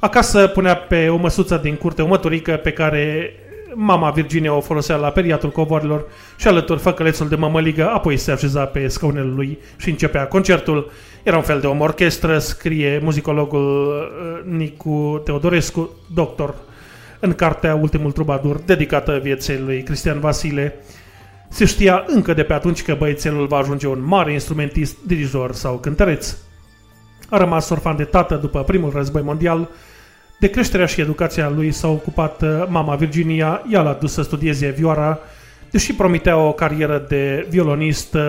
A: Acasă punea pe o măsuță din curte o măturică pe care mama Virginia o folosea la periatul covorilor și alături făcălețul de mămăligă, apoi se așeza pe scaunele lui și începea concertul. Era un fel de om orchestră, scrie muzicologul uh, Nicu Teodorescu, doctor, în cartea Ultimul Trubadur, dedicată vieții lui Cristian Vasile. Se știa încă de pe atunci că băiețelul va ajunge un mare instrumentist, dirijor sau cântăreț. A rămas orfan de tată după primul război mondial, de creșterea și educația lui s-a ocupat uh, mama Virginia, ea l-a dus să studieze vioara, deși promitea o carieră de violonist, uh,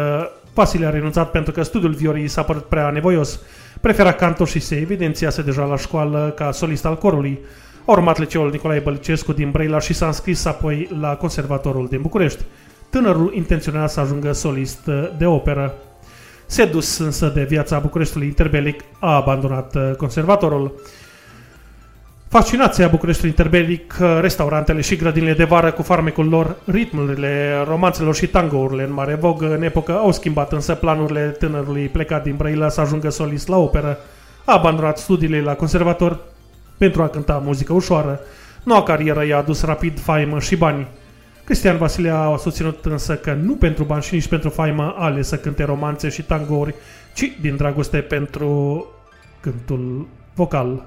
A: Vasile a renunțat pentru că studiul viorii s-a părut prea nevoios. Prefera canto și se evidențiase deja la școală ca solist al corului. A urmat liceul Nicolae Bălicescu din Brăila și s-a înscris apoi la Conservatorul din București. Tânărul intenționa să ajungă solist uh, de operă. Sedus însă de viața Bucureștiului interbelic, a abandonat conservatorul. Fascinația Bucureștiului interbelic, restaurantele și grădinile de vară cu farmecul lor, ritmurile romanțelor și tangourile în mare vogă în epocă au schimbat însă planurile tânărului plecat din Brăila să ajungă solist la operă. A abandonat studiile la conservator pentru a cânta muzică ușoară. Noua carieră i-a adus rapid faimă și bani. Cristian Vasile a susținut însă că nu pentru bani și nici pentru faimă a ales să cânte romanțe și tangouri, ci din dragoste pentru cântul vocal.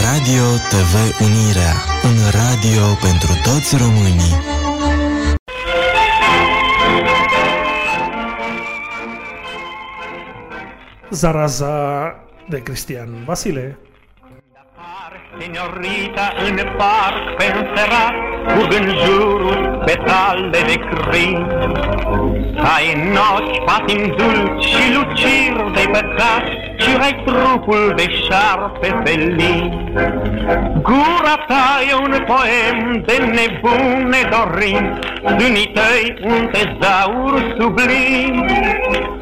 B: Radio TV Unirea, un radio pentru toți românii.
A: Zaraza de Cristian Vasile.
O: Senorita în parc pe înserat Curg în jurul petale de crin Ai în ochi patim dulci și luciri de păcat Și ai trupul de șarpe felin Gura ta e un poem de nebune dorim Dânii tăi un tezaur sublim.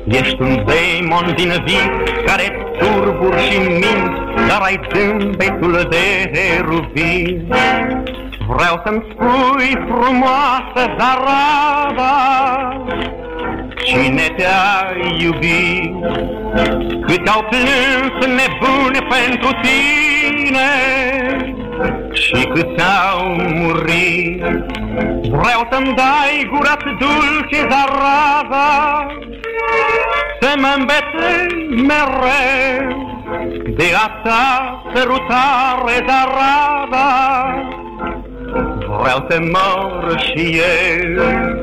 O: Ești un demon din vis care turburi și minți Dar ai zâmbetul de heruvin Vreau să-mi spui frumoasă Zarada Cine te-a iubit? Cât au plâns nebune pentru tine? Și cât au murit? Vreau să-mi dai gura dulce Zarada Să mă îmbetei mereu. De a ta sărutare Zarada Vreau să mor și eu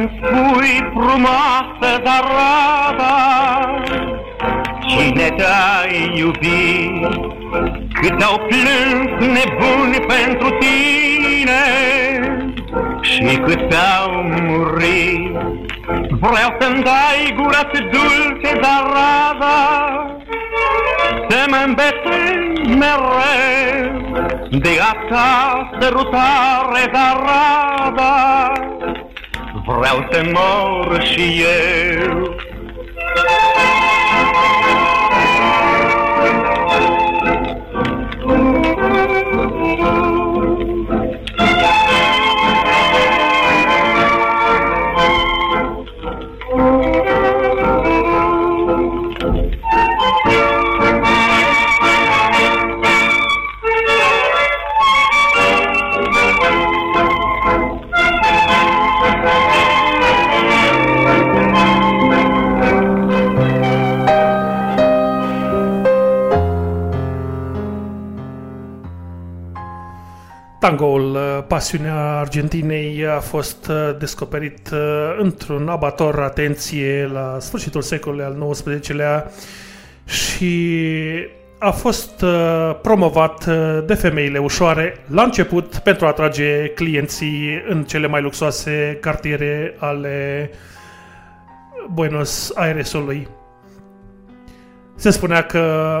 O: Să-mi spui frumoasă darada Cine te-ai iubit? Cât au plâns nebuni pentru tine Și cât te-au murit? Vreau să-mi dai gura dulce darada Să mă îmbetezi mereu. De a ta sărutare darada Vreau să mor și eu
A: Tangoul uh, Pasiunea Argentinei a fost uh, descoperit uh, într-un abator, atenție, la sfârșitul secolului al XIX-lea și a fost promovat de femeile ușoare la început pentru a atrage clienții în cele mai luxoase cartiere ale Buenos Airesului. Se spunea că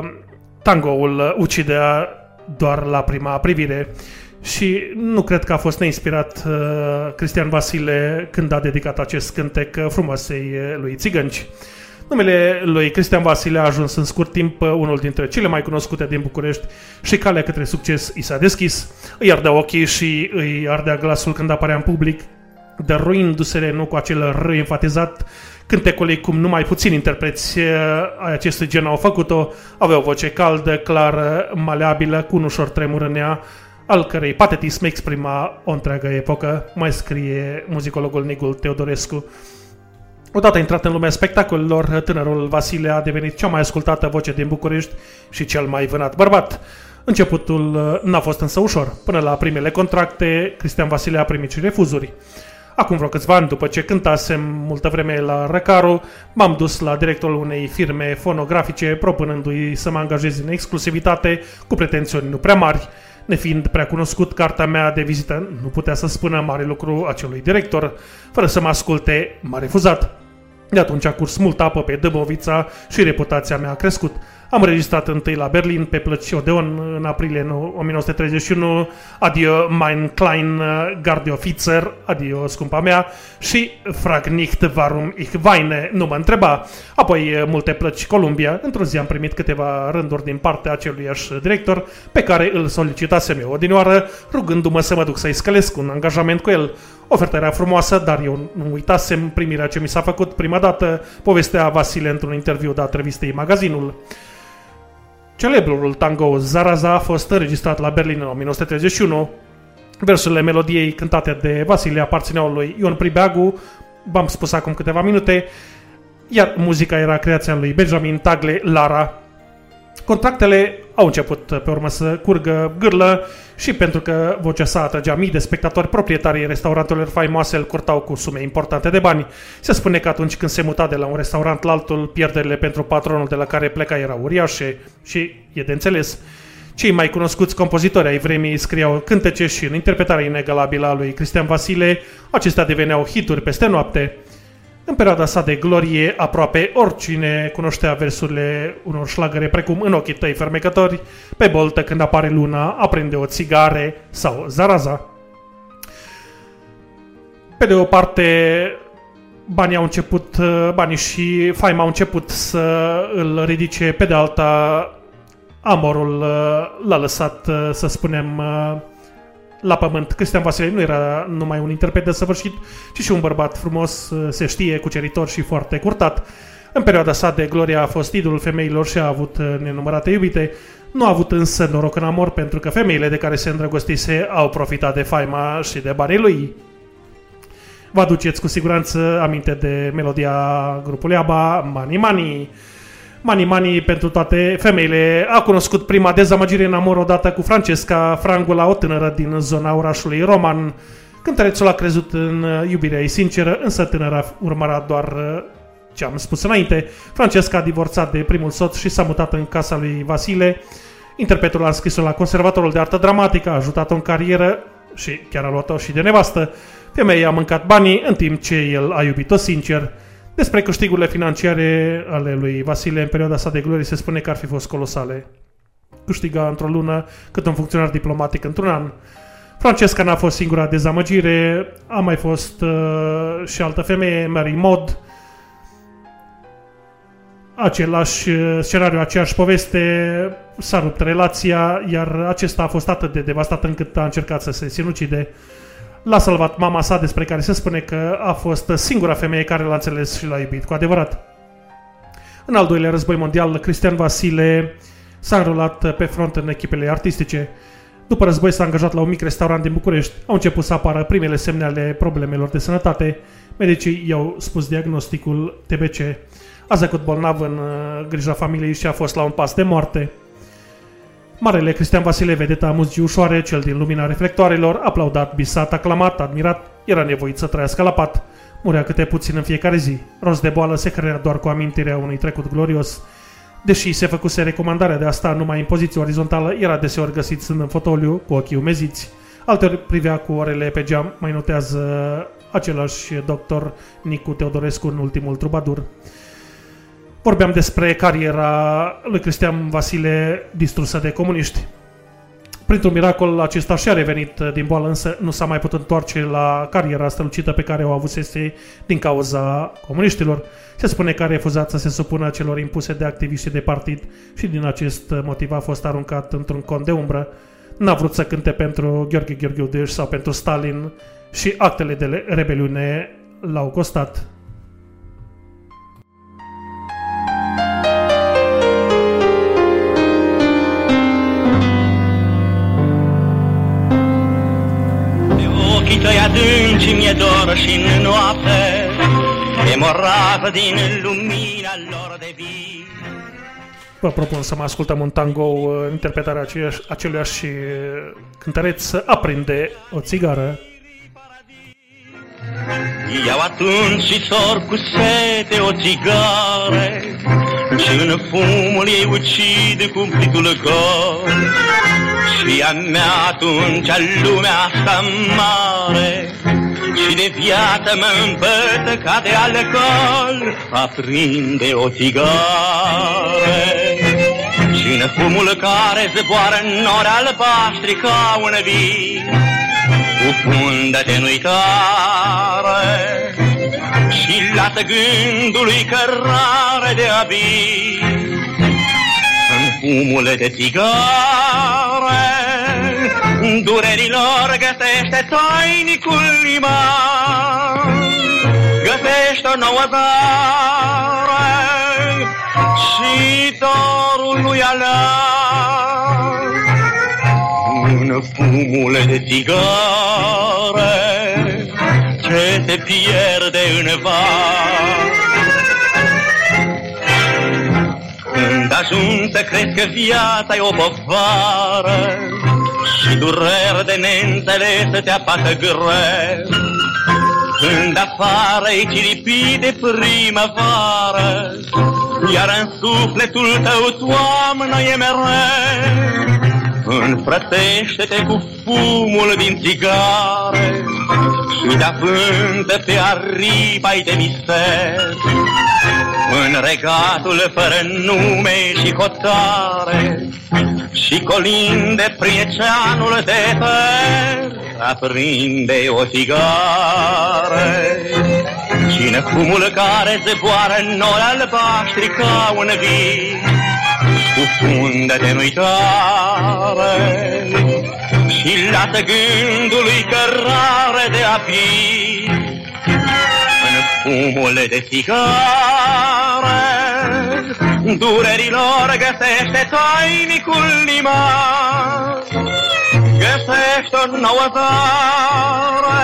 A: tangoul ucidea doar la prima privire și nu cred că a fost neinspirat uh, Cristian Vasile când a dedicat acest cântec uh, frumoasei uh, lui Țigănci. Numele lui Cristian Vasile a ajuns în scurt timp uh, unul dintre cele mai cunoscute din București și calea către succes i s-a deschis. Îi ardea ochii și îi ardea glasul când apărea în public, dăruindu-se nu cu acel răi enfatizat cântecului cum numai puțini interpreți uh, ai acestui gen au făcut-o, avea o voce caldă, clară, maleabilă, cu un ușor tremur în ea, al cărei patetism exprima o întreagă epocă, mai scrie muzicologul Nigul Teodorescu. Odată intrat în lumea spectacolelor, tânărul Vasile a devenit cea mai ascultată voce din București și cel mai vânat bărbat. Începutul uh, n-a fost însă ușor. Până la primele contracte, Cristian Vasile a primit și refuzuri. Acum vreo câțiva ani, după ce cântasem multă vreme la Răcaru, m-am dus la directorul unei firme fonografice, propunându-i să mă angajez în exclusivitate, cu pretențiuni nu prea mari. Nefiind prea cunoscut, cartea mea de vizită nu putea să spună mare lucru acelui director. Fără să mă asculte, m-a refuzat. De atunci a curs mult apă pe Dăbovița și reputația mea a crescut. Am registrat întâi la Berlin pe plăci Odeon în aprilie 1931, Adio Mein Klein Officer, adio scumpa mea, și Frag nicht warum ich weine, nu mă întreba. Apoi multe plăci Columbia, într-o zi am primit câteva rânduri din partea aceluiași director pe care îl solicitasem eu odinioară, rugându-mă să mă duc să-i scălesc un angajament cu el. Oferta era frumoasă, dar eu nu uitasem primirea ce mi s-a făcut prima dată, povestea Vasile într-un interviu dat revistei Magazinul. Celebrul tango Zaraza a fost înregistrat la Berlin în 1931. Versurile melodiei cântate de Vasile aparțineau lui Ion Pribeagu, v-am spus acum câteva minute, iar muzica era creația lui Benjamin Tagle Lara, Contractele au început pe urmă să curgă gârlă și pentru că vocea sa atragea mii de spectatori, proprietarii restaurantelor faimoase îl curtau cu sume importante de bani. Se spune că atunci când se muta de la un restaurant la altul, pierderile pentru patronul de la care pleca erau uriașe și e de înțeles. Cei mai cunoscuți compozitori ai vremii scriau cântece și în interpretarea inegalabilă a lui Cristian Vasile, acestea deveneau hituri peste noapte. În perioada sa de glorie, aproape oricine cunoștea versurile unor șlagăre precum În ochii tăi fermecători, Pe boltă când apare luna, Aprinde o țigare sau Zaraza. Pe de o parte, banii au început, banii și faima au început să îl ridice, pe de alta, amorul l-a lăsat, să spunem, la pământ. Cristian Vasile nu era numai un interpret de săvârșit, ci și un bărbat frumos, se știe, cuceritor și foarte curtat. În perioada sa de glorie a fost idolul femeilor și a avut uh, nenumărate iubite. Nu a avut însă noroc în amor pentru că femeile de care se îndrăgostise au profitat de faima și de banii lui. Vă aduceți cu siguranță aminte de melodia grupului ABBA, Money Money. Mani Mani pentru toate femeile. A cunoscut prima dezamăgire în amor odată cu Francesca Frangula, o tânără din zona orașului Roman. Cântărețul a crezut în uh, iubirea ei sinceră, însă tânăra urmăra doar uh, ce am spus înainte. Francesca a divorțat de primul soț și s-a mutat în casa lui Vasile. Interpretul a înscris-o la conservatorul de artă dramatică, a ajutat-o în carieră și chiar a luat-o și de nevastă. Femeia a mâncat banii în timp ce el a iubit-o sincer. Despre câștigurile financiare ale lui Vasile în perioada sa de glorie se spune că ar fi fost colosale. Câștiga într-o lună cât un funcționar diplomatic într-un an. Francesca n-a fost singura dezamăgire, a mai fost uh, și altă femeie, Mary Mod. Același uh, scenariu, aceeași poveste, s-a rupt relația, iar acesta a fost atât de devastat încât a încercat să se sinucide. L-a salvat mama sa, despre care se spune că a fost singura femeie care l-a înțeles și l-a iubit cu adevărat. În al doilea război mondial, Cristian Vasile s-a înrolat pe front în echipele artistice. După război s-a angajat la un mic restaurant din București. Au început să apară primele semne ale problemelor de sănătate. Medicii i-au spus diagnosticul TBC. A zăcut bolnav în uh, grija familiei și a fost la un pas de moarte. Marele Cristian Vasile, vedeta muzicii ușoare, cel din lumina reflectoarelor, aplaudat, bisat, aclamat, admirat, era nevoit să trăiască la pat. Murea câte puțin în fiecare zi. Rost de boală se crea doar cu amintirea unui trecut glorios. Deși se făcuse recomandarea de a sta numai în poziție orizontală, era deseori găsit stând în fotoliu, cu ochii umeziți. Alteori privea cu orele pe geam, mai notează același doctor Nicu Teodorescu în ultimul trubadur. Vorbeam despre cariera lui Cristian Vasile distrusă de comuniști. Printr-un miracol, acesta și-a revenit din boală, însă nu s-a mai putut întoarce la cariera strălucită pe care o avusese din cauza comuniștilor. Se spune că a refuzat să se supună celor impuse de activiști de partid și din acest motiv a fost aruncat într-un cont de umbră. N-a vrut să cânte pentru Gheorghe Gheorghiudeș sau pentru Stalin și actele de rebeliune l-au costat.
O: Tăi adânci mi-e dor și în noapte E moravă din lumina lor de vii
A: Vă propun să mă ascultăm un tango în interpretarea aceluiași, aceluiași cântăreț Aprinde o țigară.
O: Iau atunci și sor cu sete o țigară Și în fumul ei ucid cumplitul gol. Și a mea atunci lumea asta mare Și de viață mă îmbătă ca de alcool Aprinde o țigară Și în fumul care zboară în nori albaștri ca un vin Cufundă-te în uitare Și lasă gândului cărare de abis. În fumul de țigare Durerilor găsește tainicul liman Găsește o nouă zare Și dorul lui aleargă în fumul de țigare ce se pierde în var. Când ajungi să crezi că viața e o povară și dureri de neînțeles te apacă greu, când afară e ciripit de primăvară, iar în sufletul tău toamnă e mereu, Înfrățește-te cu fumul din țigare Și de avântă pe aripa de mister. În regatul fără nume și hotare Și colinde prin ceanul de fer Aprinde o țigară Și în fumul care zboară în nori albaștri ca un vin Cufundă-te în uitare Și lasă gândului cărare de api În fumul de țigare Durerilor găsește tainicul liman Găsește o nouă zare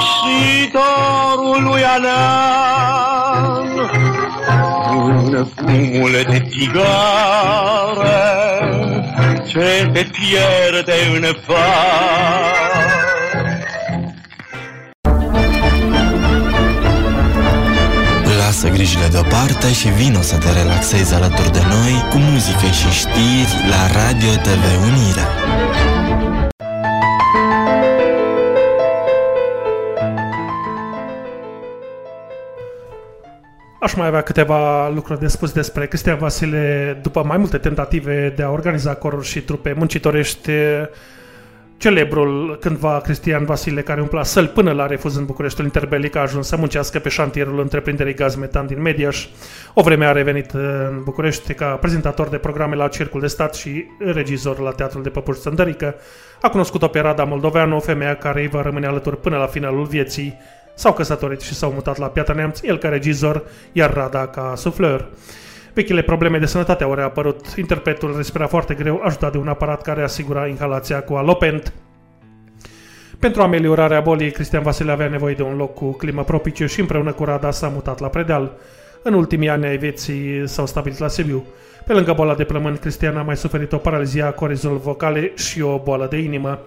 O: Și dorul lui Alan bună Fumul de țigară Ce te pierde în far
B: Lasă grijile deoparte și vino să te relaxezi alături de noi cu muzică și știri la Radio TV Unirea.
A: Aș mai avea câteva lucruri de spus despre Cristian Vasile după mai multe tentative de a organiza coruri și trupe muncitorești. Celebrul cândva Cristian Vasile, care umpla săl până la refuz în Bucureștiul interbelic, a ajuns să muncească pe șantierul întreprinderii Gaz Metan din Mediaș. O vreme a revenit în București ca prezentator de programe la Circul de Stat și regizor la Teatrul de Păpuși Țăndărică. A cunoscut-o pe Rada Moldoveanu, femeia care îi va rămâne alături până la finalul vieții. S-au căsătorit și s-au mutat la Piatra Neamț, el ca regizor, iar Rada ca sufleur. Vechile probleme de sănătate au reapărut. Interpretul respira foarte greu, ajutat de un aparat care asigura inhalația cu alopent. Pentru ameliorarea bolii, Cristian Vasile avea nevoie de un loc cu climă propice și împreună cu Rada s-a mutat la Predeal. În ultimii ani ai vieții s-au stabilit la Sibiu. Pe lângă boala de plămâni, Cristian a mai suferit o paralizie a corizul vocale și o boală de inimă.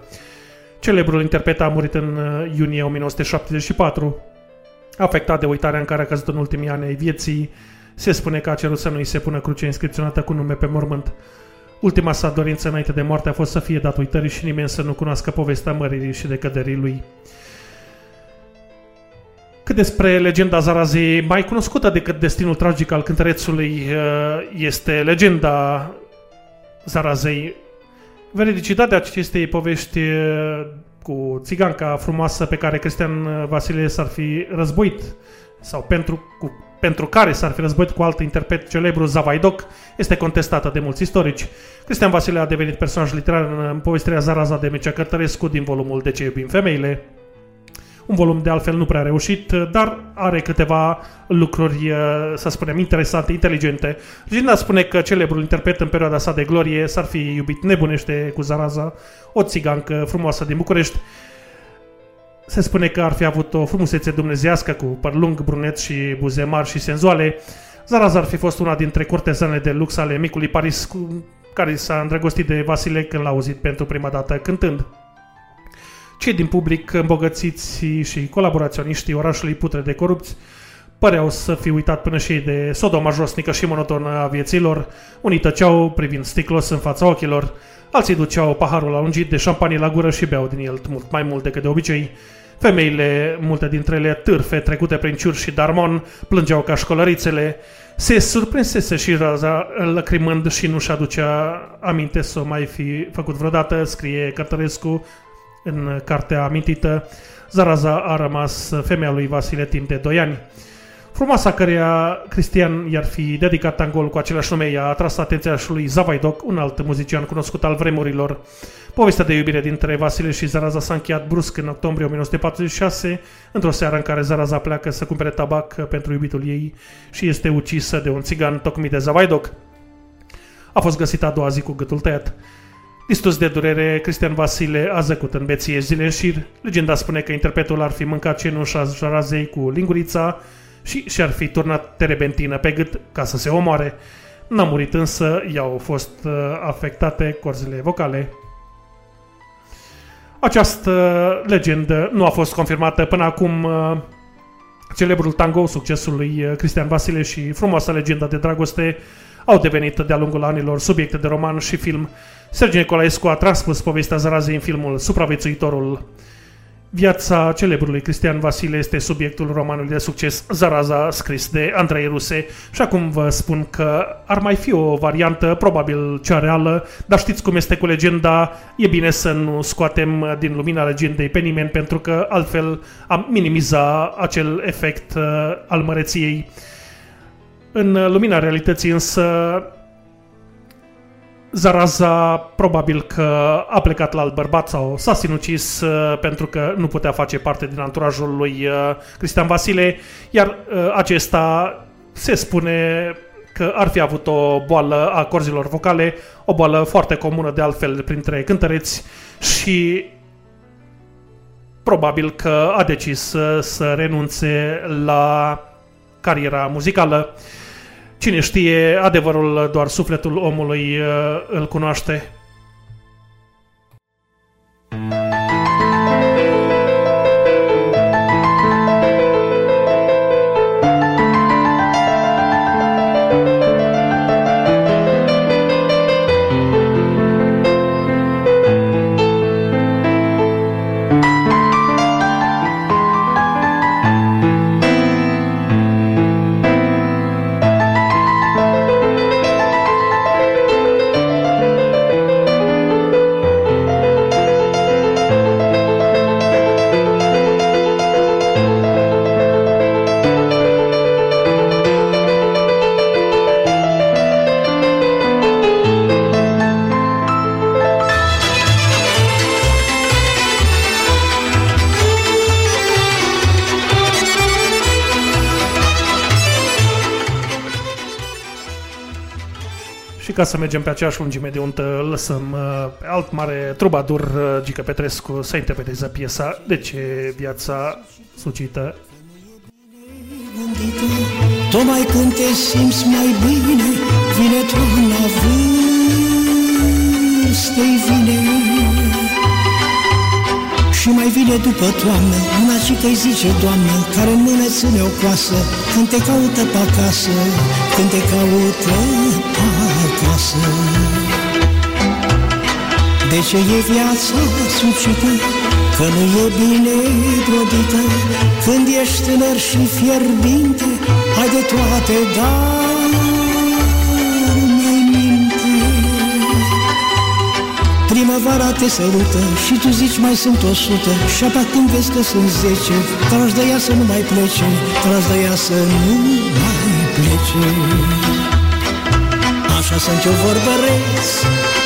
A: Celebrul interpret a murit în uh, iunie 1974. Afectat de uitarea în care a căzut în ultimii ani ai vieții, se spune că a cerut să nu îi se pună cruce inscripționată cu nume pe mormânt. Ultima sa dorință înainte de moarte a fost să fie dat uitării și nimeni să nu cunoască povestea măririi și de căderii lui. Cât despre legenda Zarazei, mai cunoscută decât destinul tragic al cântărețului, uh, este legenda Zarazei. Veridicitatea acestei povești uh, cu țiganca frumoasă pe care Cristian Vasile s-ar fi războit sau pentru, cu, pentru care s-ar fi războit cu alt interpret celebru Zavaidoc, este contestată de mulți istorici. Cristian Vasile a devenit personaj literar în povestirea Zaraza de Mircea Cărtărescu din volumul De ce iubim femeile, un volum de altfel nu prea reușit, dar are câteva lucruri, uh, să spunem, interesante, inteligente. Legenda spune că celebrul interpret în perioada sa de glorie s-ar fi iubit nebunește cu Zaraza, o țigancă frumoasă din București. Se spune că ar fi avut o frumusețe dumnezească cu păr lung, brunet și buze mari și senzuale. Zaraza ar fi fost una dintre cortezanele de lux ale micului Paris, cu care s-a îndrăgostit de Vasile când l-a auzit pentru prima dată cântând. Cei din public îmbogățiți și colaboraționiștii orașului putre de corupți păreau să fi uitat până și ei de sodoma josnică și monotonă a vieților. Unii tăceau privind sticlos în fața ochilor, alții duceau paharul alungit de șampanie la gură și beau din el mult mai mult decât de obicei. Femeile, multe dintre ele târfe trecute prin ciur și darmon, plângeau ca școlărițele. Se surprinsese și raza lăcrimând și nu-și aducea aminte să o mai fi făcut vreodată, scrie Cărtărescu în cartea amintită, Zaraza a rămas femeia lui Vasile timp de 2 ani. Frumoasa căreia Cristian i-ar fi dedicat tangol cu același nume i-a atras atenția și lui Zavaidoc, un alt muzician cunoscut al vremurilor. Povestea de iubire dintre Vasile și Zaraza s-a încheiat brusc în octombrie 1946, într-o seară în care Zaraza pleacă să cumpere tabac pentru iubitul ei și este ucisă de un țigan tocmit de Zavaidoc. A fost găsită a doua zi cu gâtul tăiat. Distus de durere, Cristian Vasile a zăcut în beție zile în șir. Legenda spune că interpretul ar fi mâncat cenușa jarazei cu lingurița și și-ar fi turnat terebentină pe gât ca să se omoare. N-a murit însă, i-au fost uh, afectate corzile vocale. Această legendă nu a fost confirmată până acum. Uh, celebrul tango succesului uh, Cristian Vasile și frumoasa legendă de dragoste au devenit de-a lungul anilor subiecte de roman și film. Sergiu Nicolaescu a transpus povestea zarazei în filmul Supraviețuitorul. Viața celebrului Cristian Vasile este subiectul romanului de succes Zaraza, scris de Andrei Ruse. Și acum vă spun că ar mai fi o variantă, probabil cea reală, dar știți cum este cu legenda, e bine să nu scoatem din lumina legendei pe nimeni, pentru că altfel am minimiza acel efect uh, al măreției. În lumina realității însă, Zaraza probabil că a plecat la alt bărbat sau s-a sinucis uh, pentru că nu putea face parte din anturajul lui uh, Cristian Vasile, iar uh, acesta se spune că ar fi avut o boală a corzilor vocale, o boală foarte comună de altfel printre cântăreți și probabil că a decis să renunțe la cariera muzicală. Cine știe, adevărul doar sufletul omului uh, îl cunoaște. Ca să mergem pe aceeași lungime de undă, îl lăsăm uh, pe alt mare trubadur, uh, Gică Petrescu, să interpreteze piesa De ce viața sucită
P: Tocmai când te simți mai bine Vine toamna vârstei vine. Și mai vine după toamnă Una și că zice Doamnă Care în mână ține o coasă Când te caută pe acasă Când te caută pe acasă De ce e viața sucită Că nu e bine brodită Când ești tânăr și fierbinte Hai de toate, dar mai minte. Primăvara te sărută și tu zici mai sunt o sută. Și apă când vezi că sunt zece Tragi de ea să nu mai plece Tragi de ea să nu mai plece Așa sunt eu vorbăresc.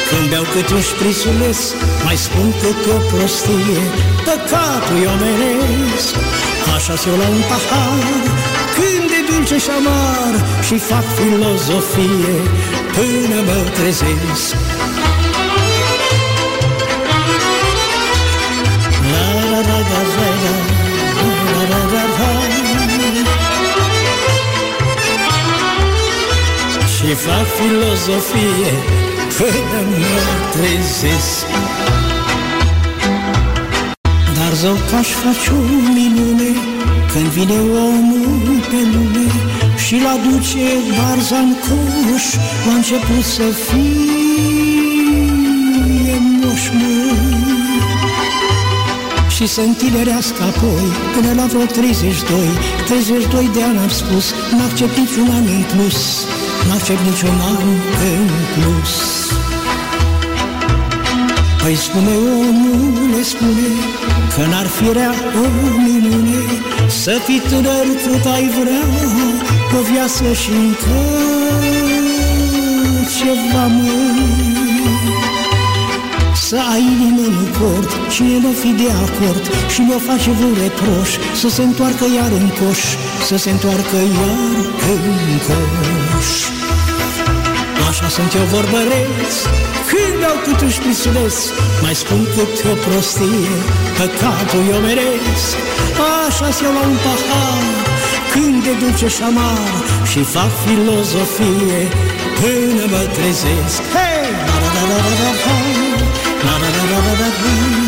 P: Când beau cât un șprițuleț Mai spun cât o prostie. Păcatul eu omenesc Așa eu la un pahar. Când e dulce și amar Și fac filozofie Până mă trezesc Și fac filozofie Până mă trezesc. Dar zău că-aș face o minune Când vine omul pe lume Și-l aduce barza în coș La început să fie moș și să întinerească apoi Până la vreo 32 32 de ani am spus N-accept niciun an în plus N-accept niciun an în plus. Păi spune omule, spune Că n-ar fi rea o minune Să fii tânăr cât ai vrea O viață și încă ceva mult. Să ai inimă în cort, cine nu fi de acord și nu face vreun reproș, să se întoarcă iar în coș, să se întoarcă iar în coș. Așa sunt eu vorbăreț, când beau cât își prisulesc, mai spun cât o prostie, păcatul eu meresc. așa se la un pahar, când de dulce și amar, și fac filozofie până mă trezesc. Hei! La la la la la la la La la la la la la La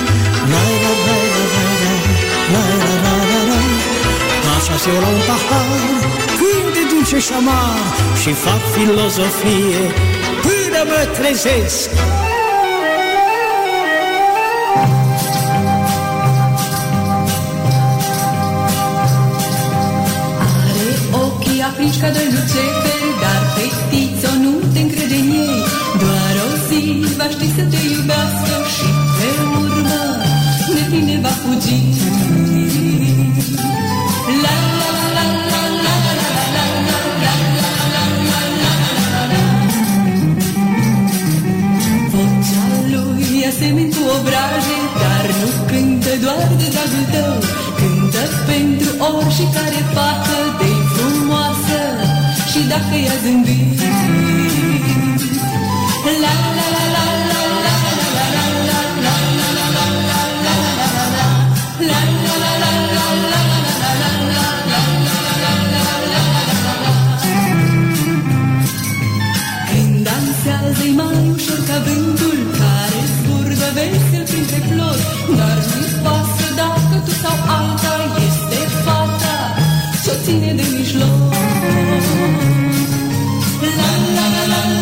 P: Așa se la un pahar Când de dulce și șamar Și fac filozofie Până mă trezesc.
C: Are ochii aprici ca doi lucefe om și care pată de frumoasă. Și dacă ea zâmbi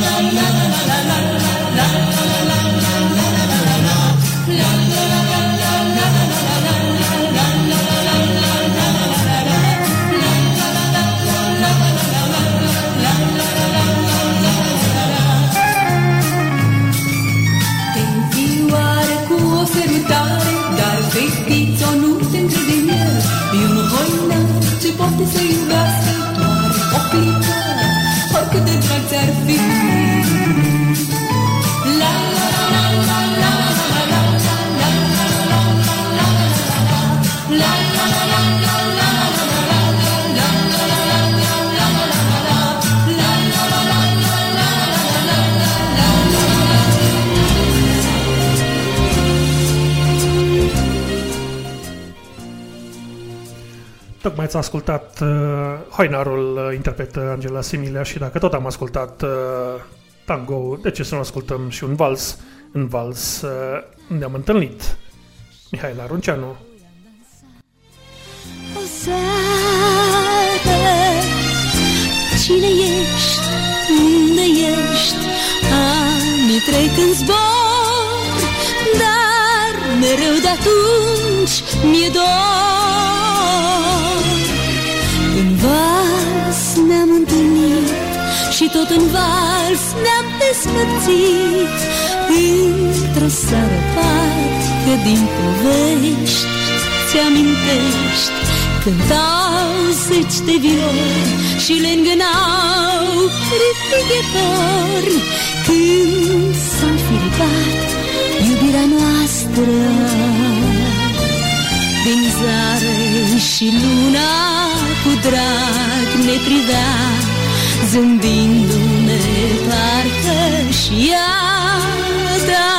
C: la la la la la
A: Tocmai ați ascultat uh, Hoinarul, uh, interpretă Angela Similea și dacă tot am ascultat uh, tango, de ce să nu ascultăm și un vals? În vals uh, ne-am întâlnit. Mihail Arunceanu.
F: O seară Cine ești? Unde ești? Anii trec în zbor Dar mereu de atunci mi-e dor tot în vals ne-am despărțit. Într-o seară parcă din povești Ți-amintești Cântau zeci de violi Și le îngânau privighetori Când s-a înfiripat iubirea noastră Din zare și luna cu drag ne privea Zâmbindu-ne parcă și ea da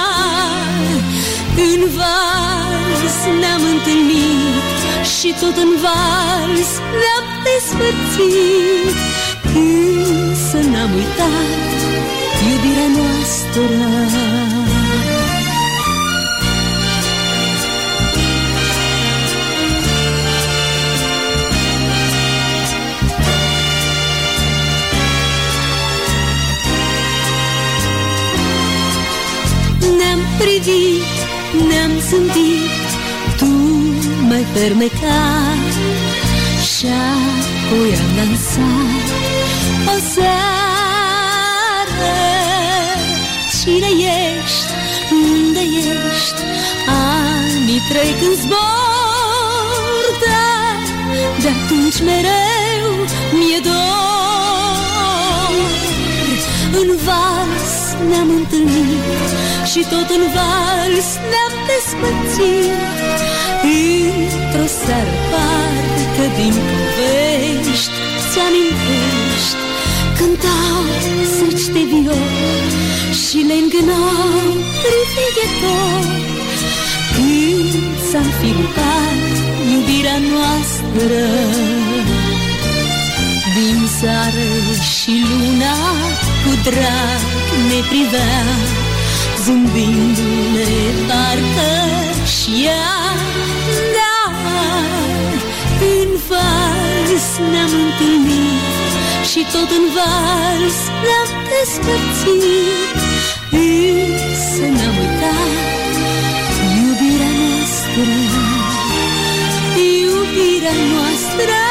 F: În vals ne-am întâlnit Și tot în vals ne-am despărțit. Însă n-am uitat iubirea noastră privit, ne-am zâmbit Tu m-ai fermecat Și apoi am dansat O seară Cine ești? Unde ești? Anii trec în zbor Dar de atunci mereu mi-e dor În vals ne-am întâlnit Și tot în vals ne-am despărțit. Într-o seară parcă din povești Ți-amintești Cântau zeci de violi Și le îngânau privighetor Când s-a înfiripat iubirea noastră? Din seară și luna cu drag ne privea Zâmbindu-ne parcă și ea Da, în vals ne-am întâlnit Și tot în vals ne-am despărțit Însă n-am uitat iubirea noastră Iubirea noastră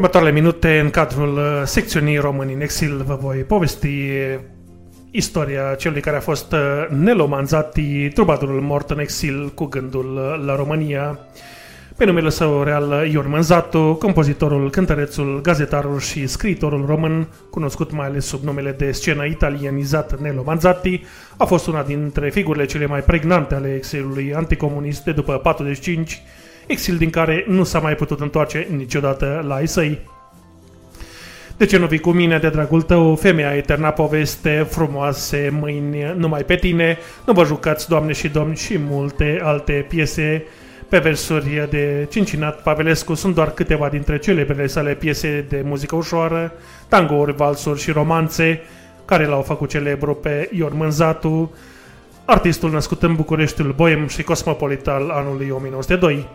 A: Următoarele minute, în cadrul uh, secțiunii Români în exil, vă voi povesti uh, istoria celui care a fost uh, Nelo Manzati, trubadurul mort în exil cu gândul uh, la România. Pe numele său real Ion Manzatu, compozitorul, cântărețul, gazetarul și scriitorul român, cunoscut mai ales sub numele de scenă italianizat Nelo Manzati, a fost una dintre figurile cele mai pregnante ale exilului anticomunist de după 45, exil din care nu s-a mai putut întoarce niciodată la ai săi. De ce nu vii cu mine de dragul tău, femeia eterna poveste, frumoase mâini numai pe tine, nu vă jucați, doamne și domni, și multe alte piese pe versuri de Cincinat Pavelescu sunt doar câteva dintre celebrele sale piese de muzică ușoară, tangouri, valsuri și romanțe, care l-au făcut celebru pe Ion Mânzatu, artistul născut în Bucureștiul Boem și cosmopolit al anului 1902.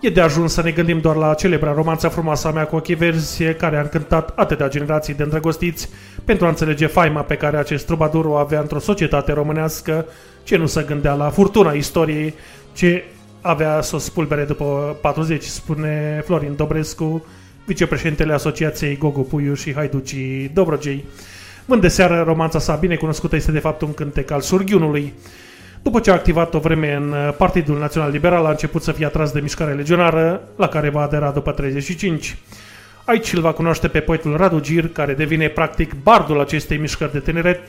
A: E de ajuns să ne gândim doar la celebra romanța frumoasă a mea cu ochii verzi, care a încântat atâtea generații de îndrăgostiți, pentru a înțelege faima pe care acest trubadur o avea într-o societate românească ce nu se gândea la furtuna istoriei, ce avea să o spulbere după 40, spune Florin Dobrescu, vicepreședintele Asociației Gogo Puiu și Haiducii Dobrogei. Vând de seară, romanța sa binecunoscută este de fapt un cântec al surghiunului. După ce a activat o vreme în Partidul Național Liberal, a început să fie atras de mișcare legionară, la care va adera după 35. Aici îl va cunoaște pe poetul Radu Gir, care devine practic bardul acestei mișcări de tineret.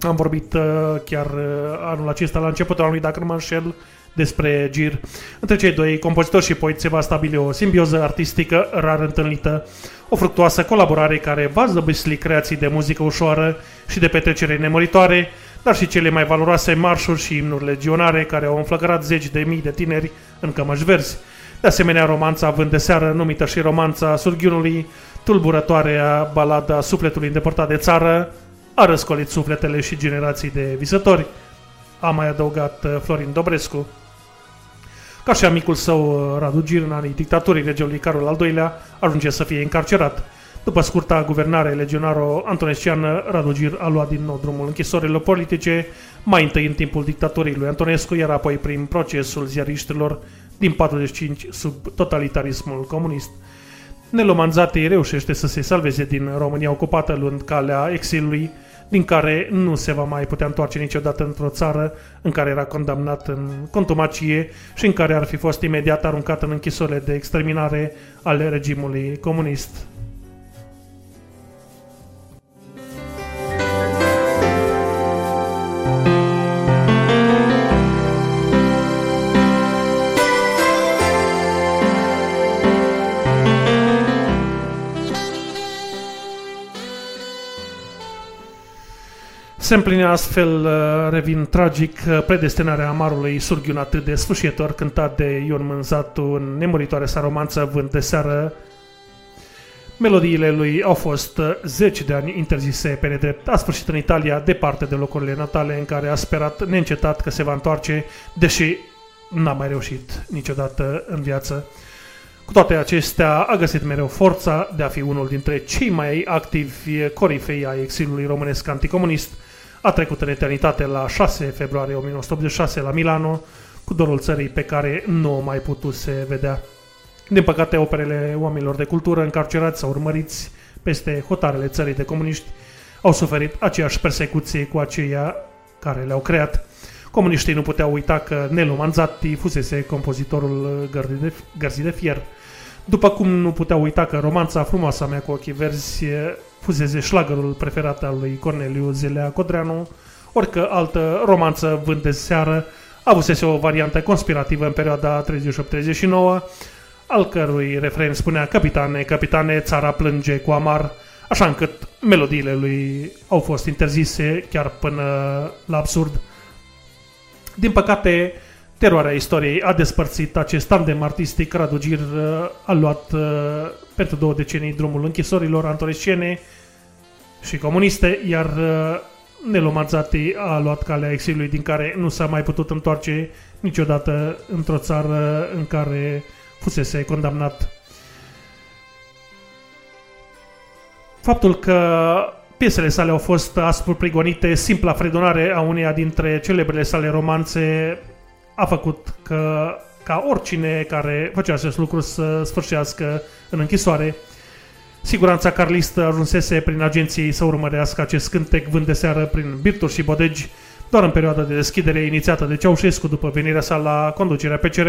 A: Am vorbit uh, chiar uh, anul acesta, la începutul anului, dacă nu mă înșel, despre Gir. Între cei doi, compozitor și poet, se va stabili o simbioză artistică rar întâlnită, o fructuoasă colaborare care va zăbisli creații de muzică ușoară și de petrecere nemăritoare, dar și cele mai valoroase marșuri și imnuri legionare care au înflăcărat zeci de mii de tineri în cămăși verzi. De asemenea, romanța Având de seară, numită și romanța Surghiunului, tulburătoarea balada Sufletului îndepărtat de țară, a răscolit sufletele și generații de visători, a mai adăugat uh, Florin Dobrescu. Ca și amicul său, uh, Radu Gir, în anii dictaturii regelui Carol al II-lea, ajunge să fie încarcerat. După scurta guvernare legionaro-antonesciană, Radu Gir a luat din nou drumul închisorilor politice, mai întâi în timpul dictaturii lui Antonescu, iar apoi prin procesul ziariștilor din 45 sub totalitarismul comunist. Nelo Manzati reușește să se salveze din România ocupată luând calea exilului, din care nu se va mai putea întoarce niciodată într-o țară în care era condamnat în contumacie și în care ar fi fost imediat aruncat în închisorile de exterminare ale regimului comunist. Se împline astfel, uh, revin tragic, uh, predestinarea amarului surghiun atât de sfârșitor cântat de Ion Mânzatu în nemuritoare sa romanță Vânt de seară. Melodiile lui au fost uh, zeci de ani interzise pe nedrept. A sfârșit în Italia, departe de locurile natale, în care a sperat neîncetat că se va întoarce, deși n-a mai reușit niciodată în viață. Cu toate acestea, a găsit mereu forța de a fi unul dintre cei mai activi corifei ai exilului românesc anticomunist, a trecut în eternitate la 6 februarie 1986 la Milano, cu dorul țării pe care nu o mai putuse vedea. Din păcate, operele oamenilor de cultură încarcerați sau urmăriți peste hotarele țării de comuniști au suferit aceeași persecuție cu aceia care le-au creat. Comuniștii nu puteau uita că Nelu Manzatti fusese compozitorul Gărzii de Fier. După cum nu puteau uita că romanța frumoasă mea cu ochii verzi fuseze șlagărul preferat al lui Corneliu Zelea Codreanu, orică altă romanță vând de seară avusese o variantă conspirativă în perioada 38-39, al cărui refren spunea Capitane, capitane, țara plânge cu amar, așa încât melodiile lui au fost interzise chiar până la absurd. Din păcate, teroarea istoriei a despărțit acest tandem artistic. Radu Gir uh, a luat uh, pentru două decenii drumul închisorilor antoresciene și comuniste, iar uh, Nelo Mazzati a luat calea exilului din care nu s-a mai putut întoarce niciodată într-o țară în care fusese condamnat. Faptul că piesele sale au fost aspru prigonite, simpla fredonare a uneia dintre celebrele sale romanțe a făcut că, ca oricine care făcea acest lucru să sfârșească în închisoare. Siguranța carlistă ajunsese prin agenții să urmărească acest cântec vând de seară prin birturi și bodegi, doar în perioada de deschidere inițiată de Ceaușescu după venirea sa la conducerea PCR,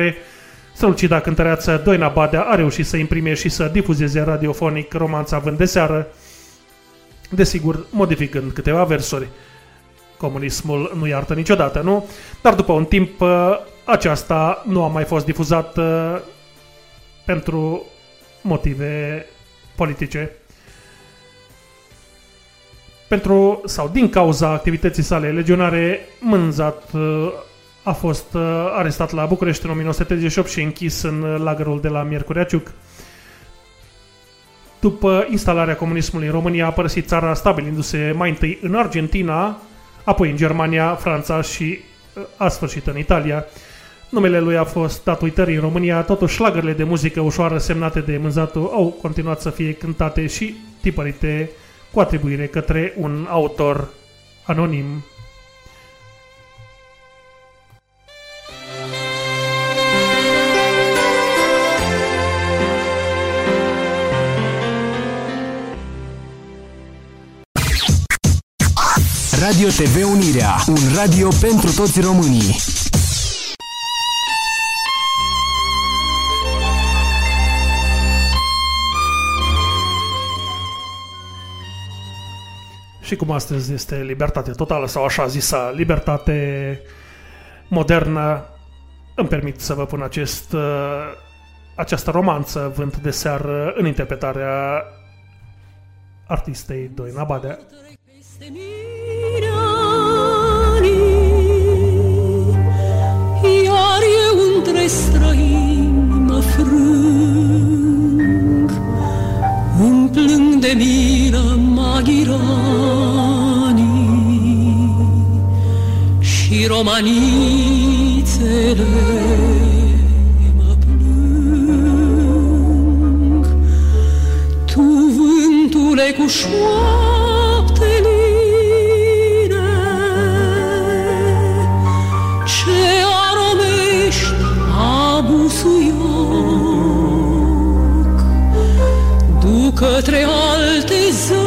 A: strălucida cântăreață Doina Badea a reușit să imprime și să difuzeze radiofonic romanța vând de seară, desigur modificând câteva versuri. Comunismul nu iartă niciodată, nu? Dar după un timp aceasta nu a mai fost difuzată pentru motive politice. Pentru, sau din cauza activității sale legionare, Mânzat a fost uh, arestat la București în 1938 și închis în uh, lagărul de la Miercurea Ciuc. După instalarea comunismului în România, a părăsit țara stabilindu-se mai întâi în Argentina, apoi în Germania, Franța și uh, a sfârșit în Italia. Numele lui a fost dat uitării în România, totuși șlagările de muzică ușoară semnate de Mânzatu au continuat să fie cântate și tipărite cu atribuire către un autor anonim.
I: Radio TV Unirea, un radio pentru toți românii.
A: Și cum astăzi este libertate totală sau așa zisa libertate modernă, îmi permit să vă pun acest, uh, această romanță Vânt de seară în interpretarea artistei Doina Badea.
C: Străini mă frâng Îmi plâng de milă maghiranii Și romanițele mă plâng. Tu vântule cu șoapte către alte zări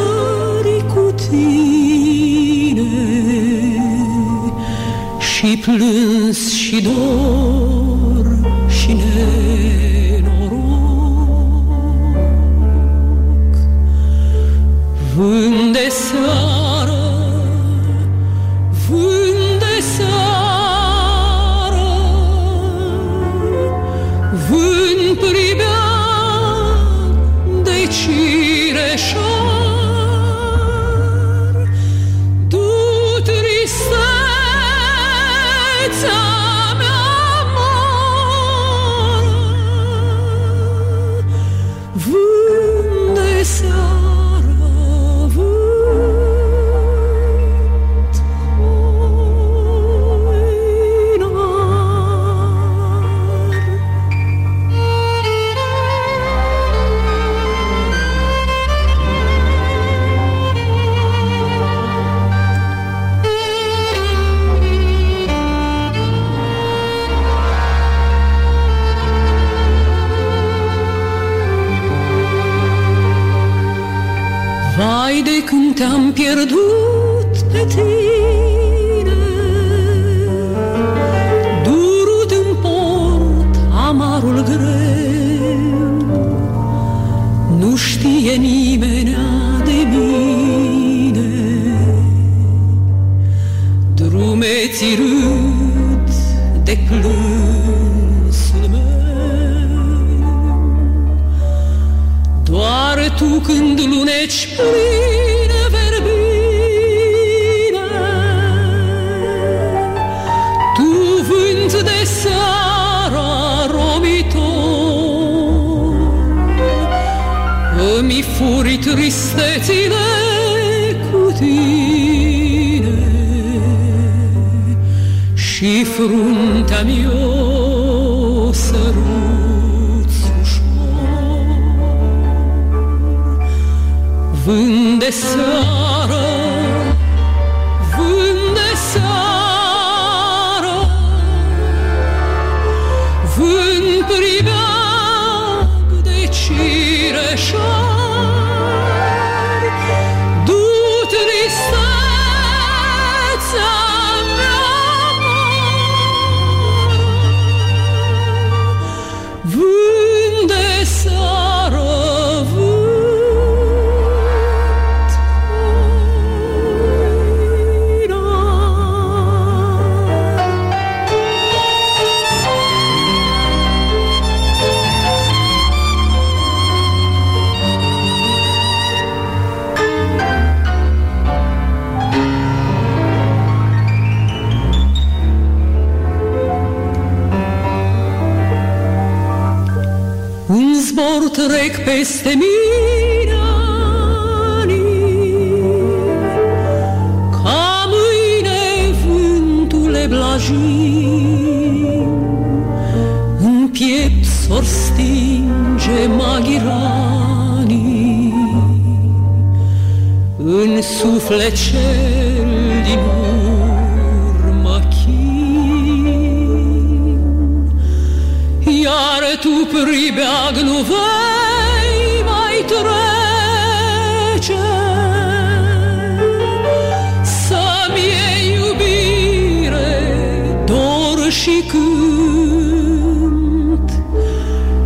C: și cânt.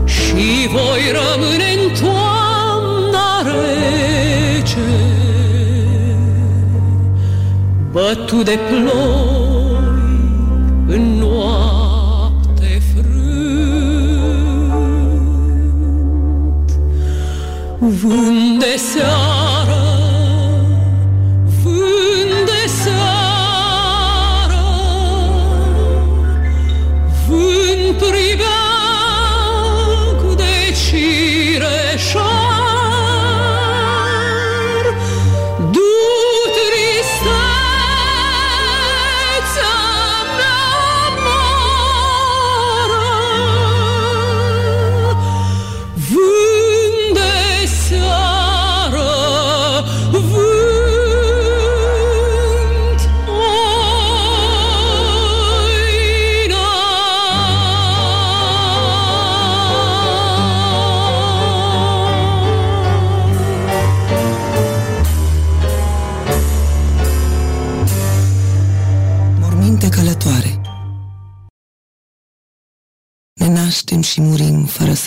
C: Și voi rămâne în toamna rece. Bătut de ploi în noapte frânt. Vânt de seară,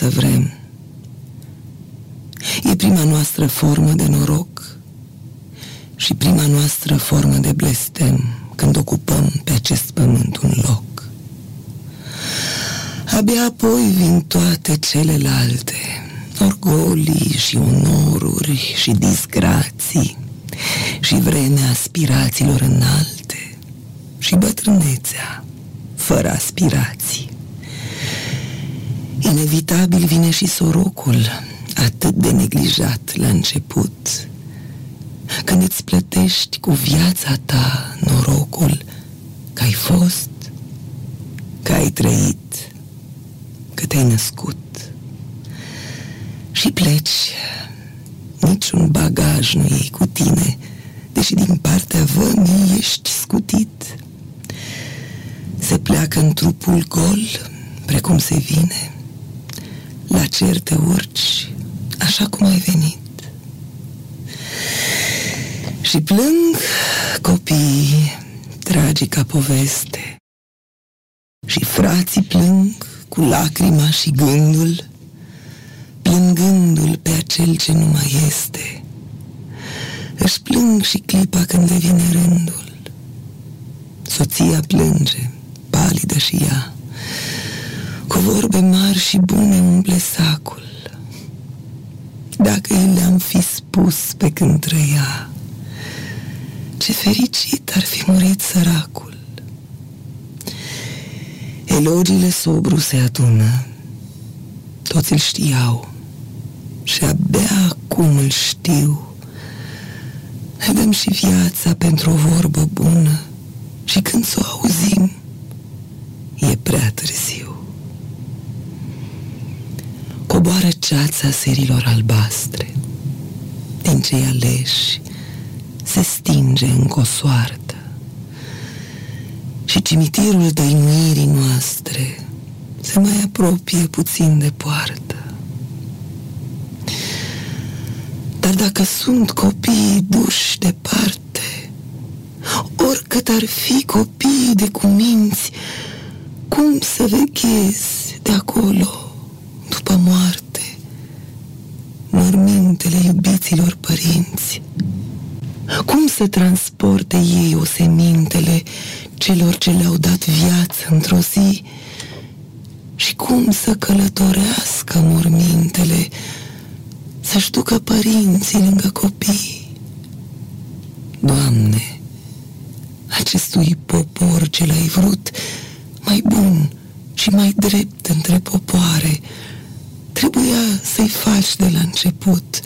Q: să vrem. E prima noastră formă de noroc Și prima noastră formă de blestem Când ocupăm pe acest pământ un loc. Abia apoi vin toate celelalte Orgolii și onoruri și disgrații Și vremea aspirațiilor înalte Și bătrânețea fără aspirații Inevitabil vine și sorocul Atât de neglijat la început. Când îți plătești cu viața ta norocul Că ai fost, că ai trăit, că te-ai născut. Și pleci. Niciun bagaj nu iei cu tine Deși din partea vămii ești scutit. Se pleacă în trupul gol Precum se vine La cer te urci Așa cum ai venit. Și plâng copiii Tragica poveste. Și frații plâng Cu lacrima și gândul Plângându-l pe acel ce nu mai este. Își plâng și clipa când devine rândul. Soția plânge, palidă și ea Cu vorbe mari și bune umple sacul. Dacă i le-am fi spus pe când trăia Ce fericit ar fi murit săracul. Elogiile sobru se adună. Toți îl știau Și abia acum îl știu. Ne dăm și viața pentru o vorbă bună Și când s-o auzim E prea târziu Coboară ceața serilor albastre. Din cei aleși Se stinge încă o soartă Și cimitirul dăinuirii noastre Se mai apropie puțin de poartă. Dar dacă sunt copii duși departe Oricât ar fi copiii de cuminți Cum să veghezi de acolo după moarte Mormintele iubiților părinți. Cum să transporte ei osemintele celor ce le-au dat viață într-o zi? Și cum să călătorească mormintele Să-și ducă părinții lângă copii? Doamne, acestui popor ce l-ai vrut mai bun și mai drept între popoare, trebuie să-i faci de la început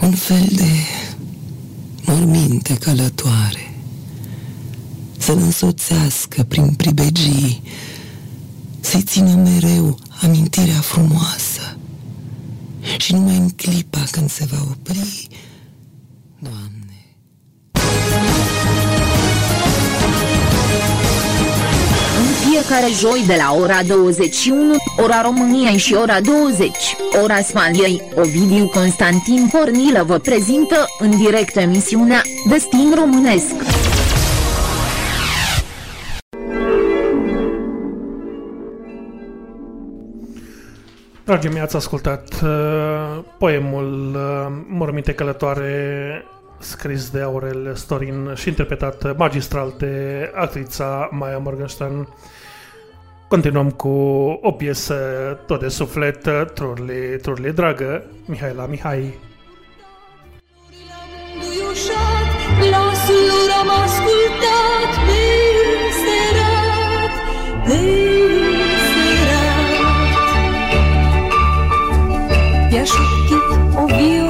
Q: un fel de morminte călătoare, să-l însoțească prin pribegii, să-i țină mereu amintirea frumoasă. Și numai în clipa când se va opri,
D: fiecare joi de la ora 21, ora României și ora 20, ora Spaniei, Ovidiu Constantin Pornilă vă prezintă în direct emisiunea Destin Românesc.
A: Dragii mei, ați ascultat uh, poemul uh, Morminte Călătoare scris de Aurel Storin și interpretat magistral de actrița Maya Morgenstern. Continuăm cu o piesă tot de suflet, Trurli, Trurli Dragă, Mihaela Mihai.
R: Duiușat, glasul lor am ascultat pe înserat, pe înserat. I-a șoptit o viorea,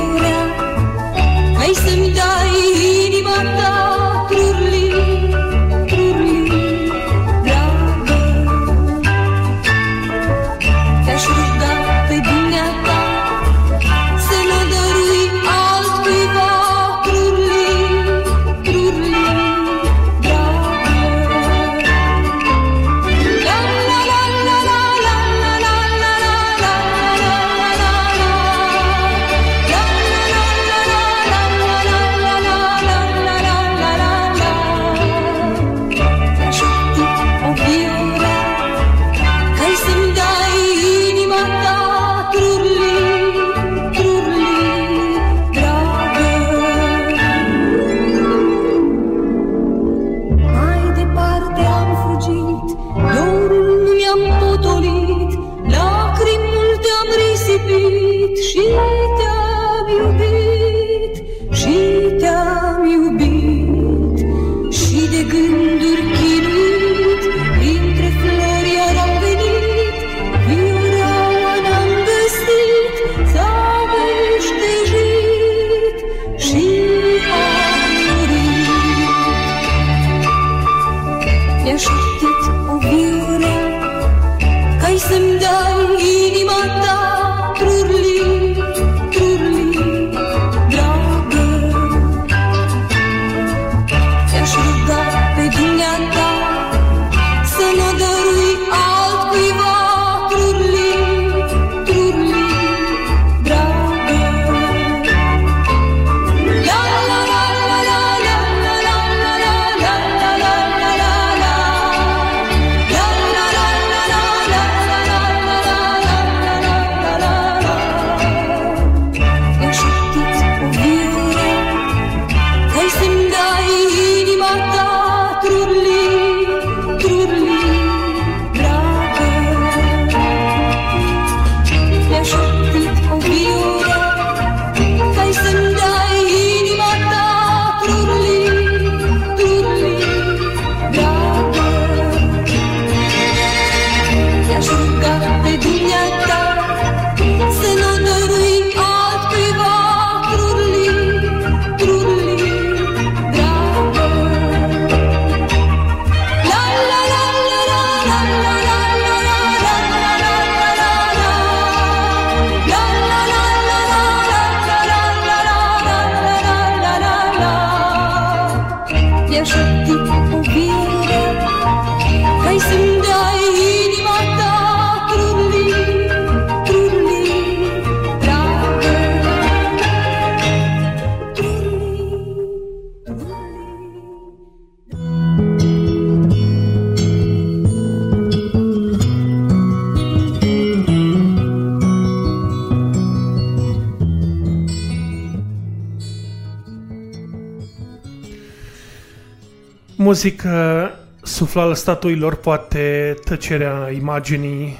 A: Muzică, suflal statuilor, poate tăcerea imaginii,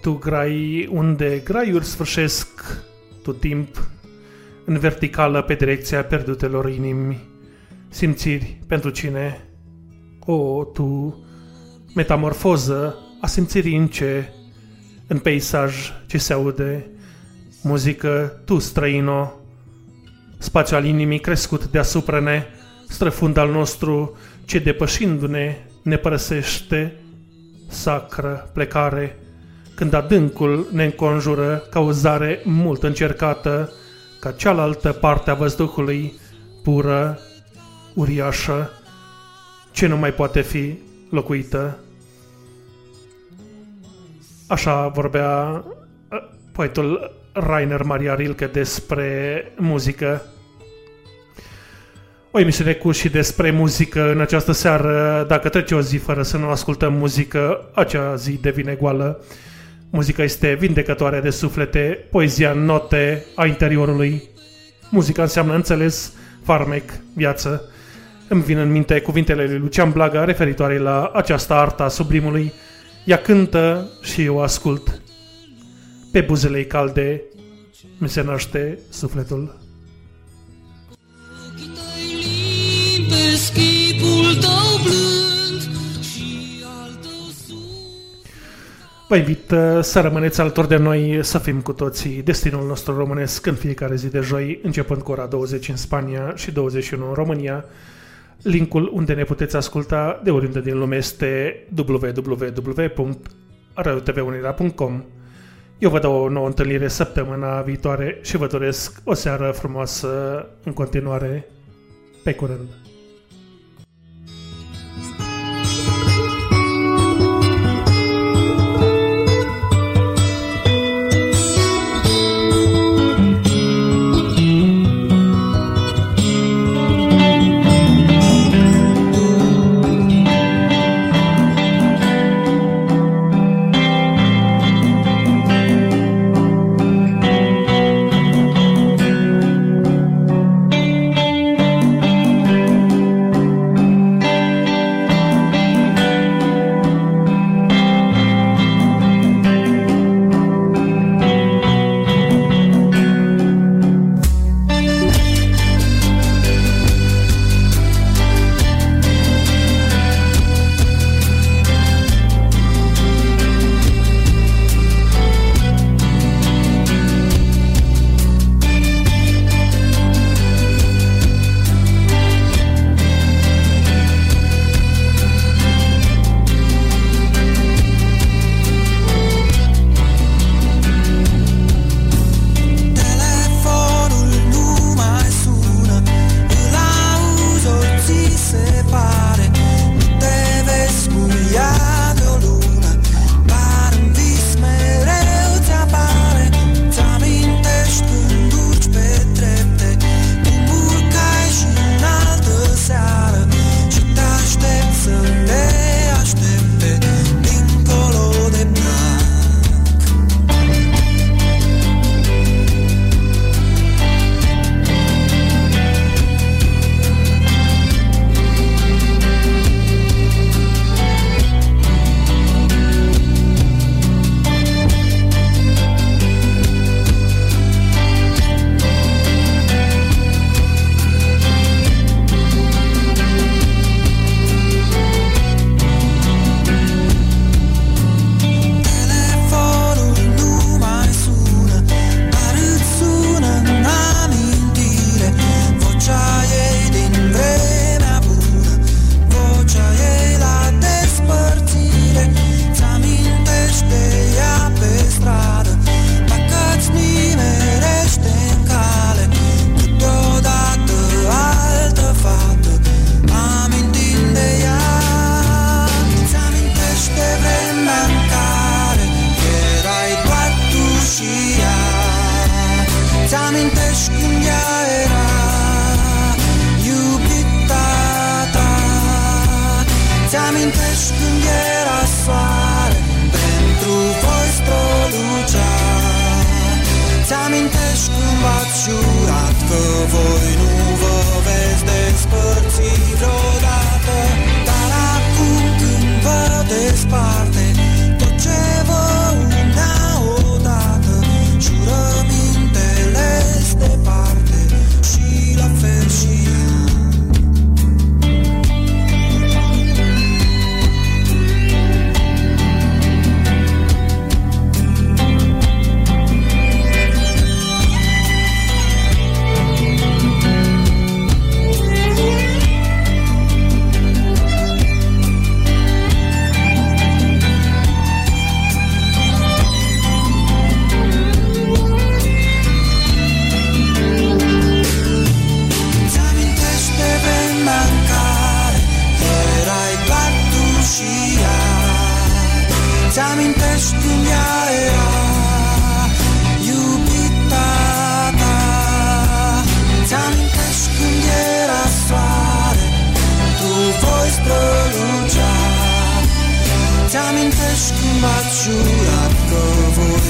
A: tu grai unde graiuri sfârșesc tu timp, în verticală pe direcția pierdutelor inimi, simțiri pentru cine? O, tu, metamorfoză a simțirii în ce?
S: în peisaj ce se aude, muzică tu străino, spațiu al inimii crescut deasupra ne, străfund al nostru ce depășindu-ne ne părăsește, sacră plecare, când adâncul ne înconjură ca o zare mult încercată, ca cealaltă parte a văzduhului, pură, uriașă, ce nu mai poate fi locuită. Așa vorbea uh, poetul Rainer Maria Rilke despre muzică. O emisiune cu și despre muzică în această seară. Dacă trece o zi fără să nu ascultăm muzică, acea zi devine goală. Muzica este vindecătoare de suflete, poezia în note a interiorului. Muzica înseamnă înțeles, farmec, viață. Îmi vin în minte cuvintele lui Lucian Blaga referitoare la această artă a sublimului. Ea cântă și eu ascult. Pe buzele calde mi se naște sufletul.
C: Limpezi chipul tău blând
S: Vă invit uh, să rămâneți alături de noi, să fim cu toții destinul nostru românesc în fiecare zi de joi, începând cu ora 20 în Spania și 21 în România. Linkul unde ne puteți asculta de oriunde din lume este www.radiotvunirea.com Eu vă dau o nouă întâlnire săptămâna viitoare și vă doresc o seară frumoasă în continuare. Pe curând!
G: Amintești când m-ați jurat Că voi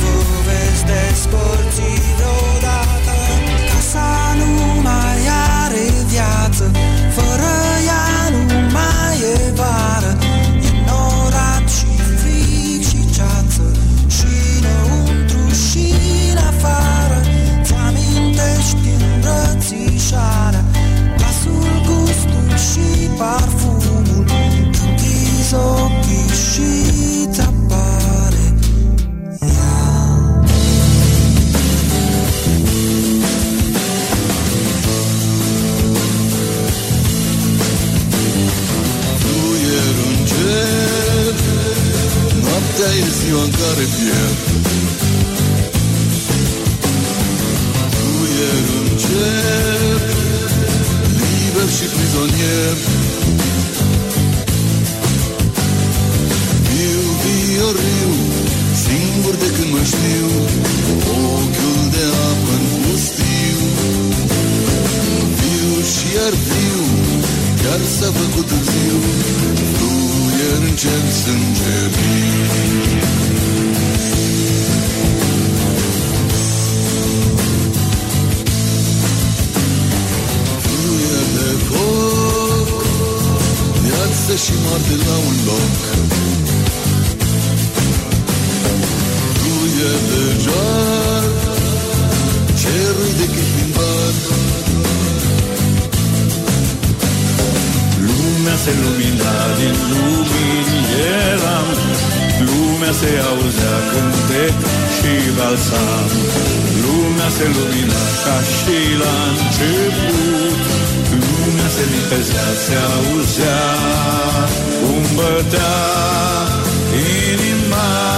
G: nu vă veți despărți rău ziua în care pierd. Tu eri un cer Liber și prizonier. Viu, viu, riu Singur de când mă știu Ochiul de apă în pustiu Viu și iar viu Chiar s-a făcut târziu Tu eri în cer, sunt și mor de la un loc. Pluie de jar Cerul de chihimbar Lumea se lumina din lumini eram. Lumea se auzea cântec și balsam. Lumea se lumina ca și la început se limpezea, se auzea Cum bătea inima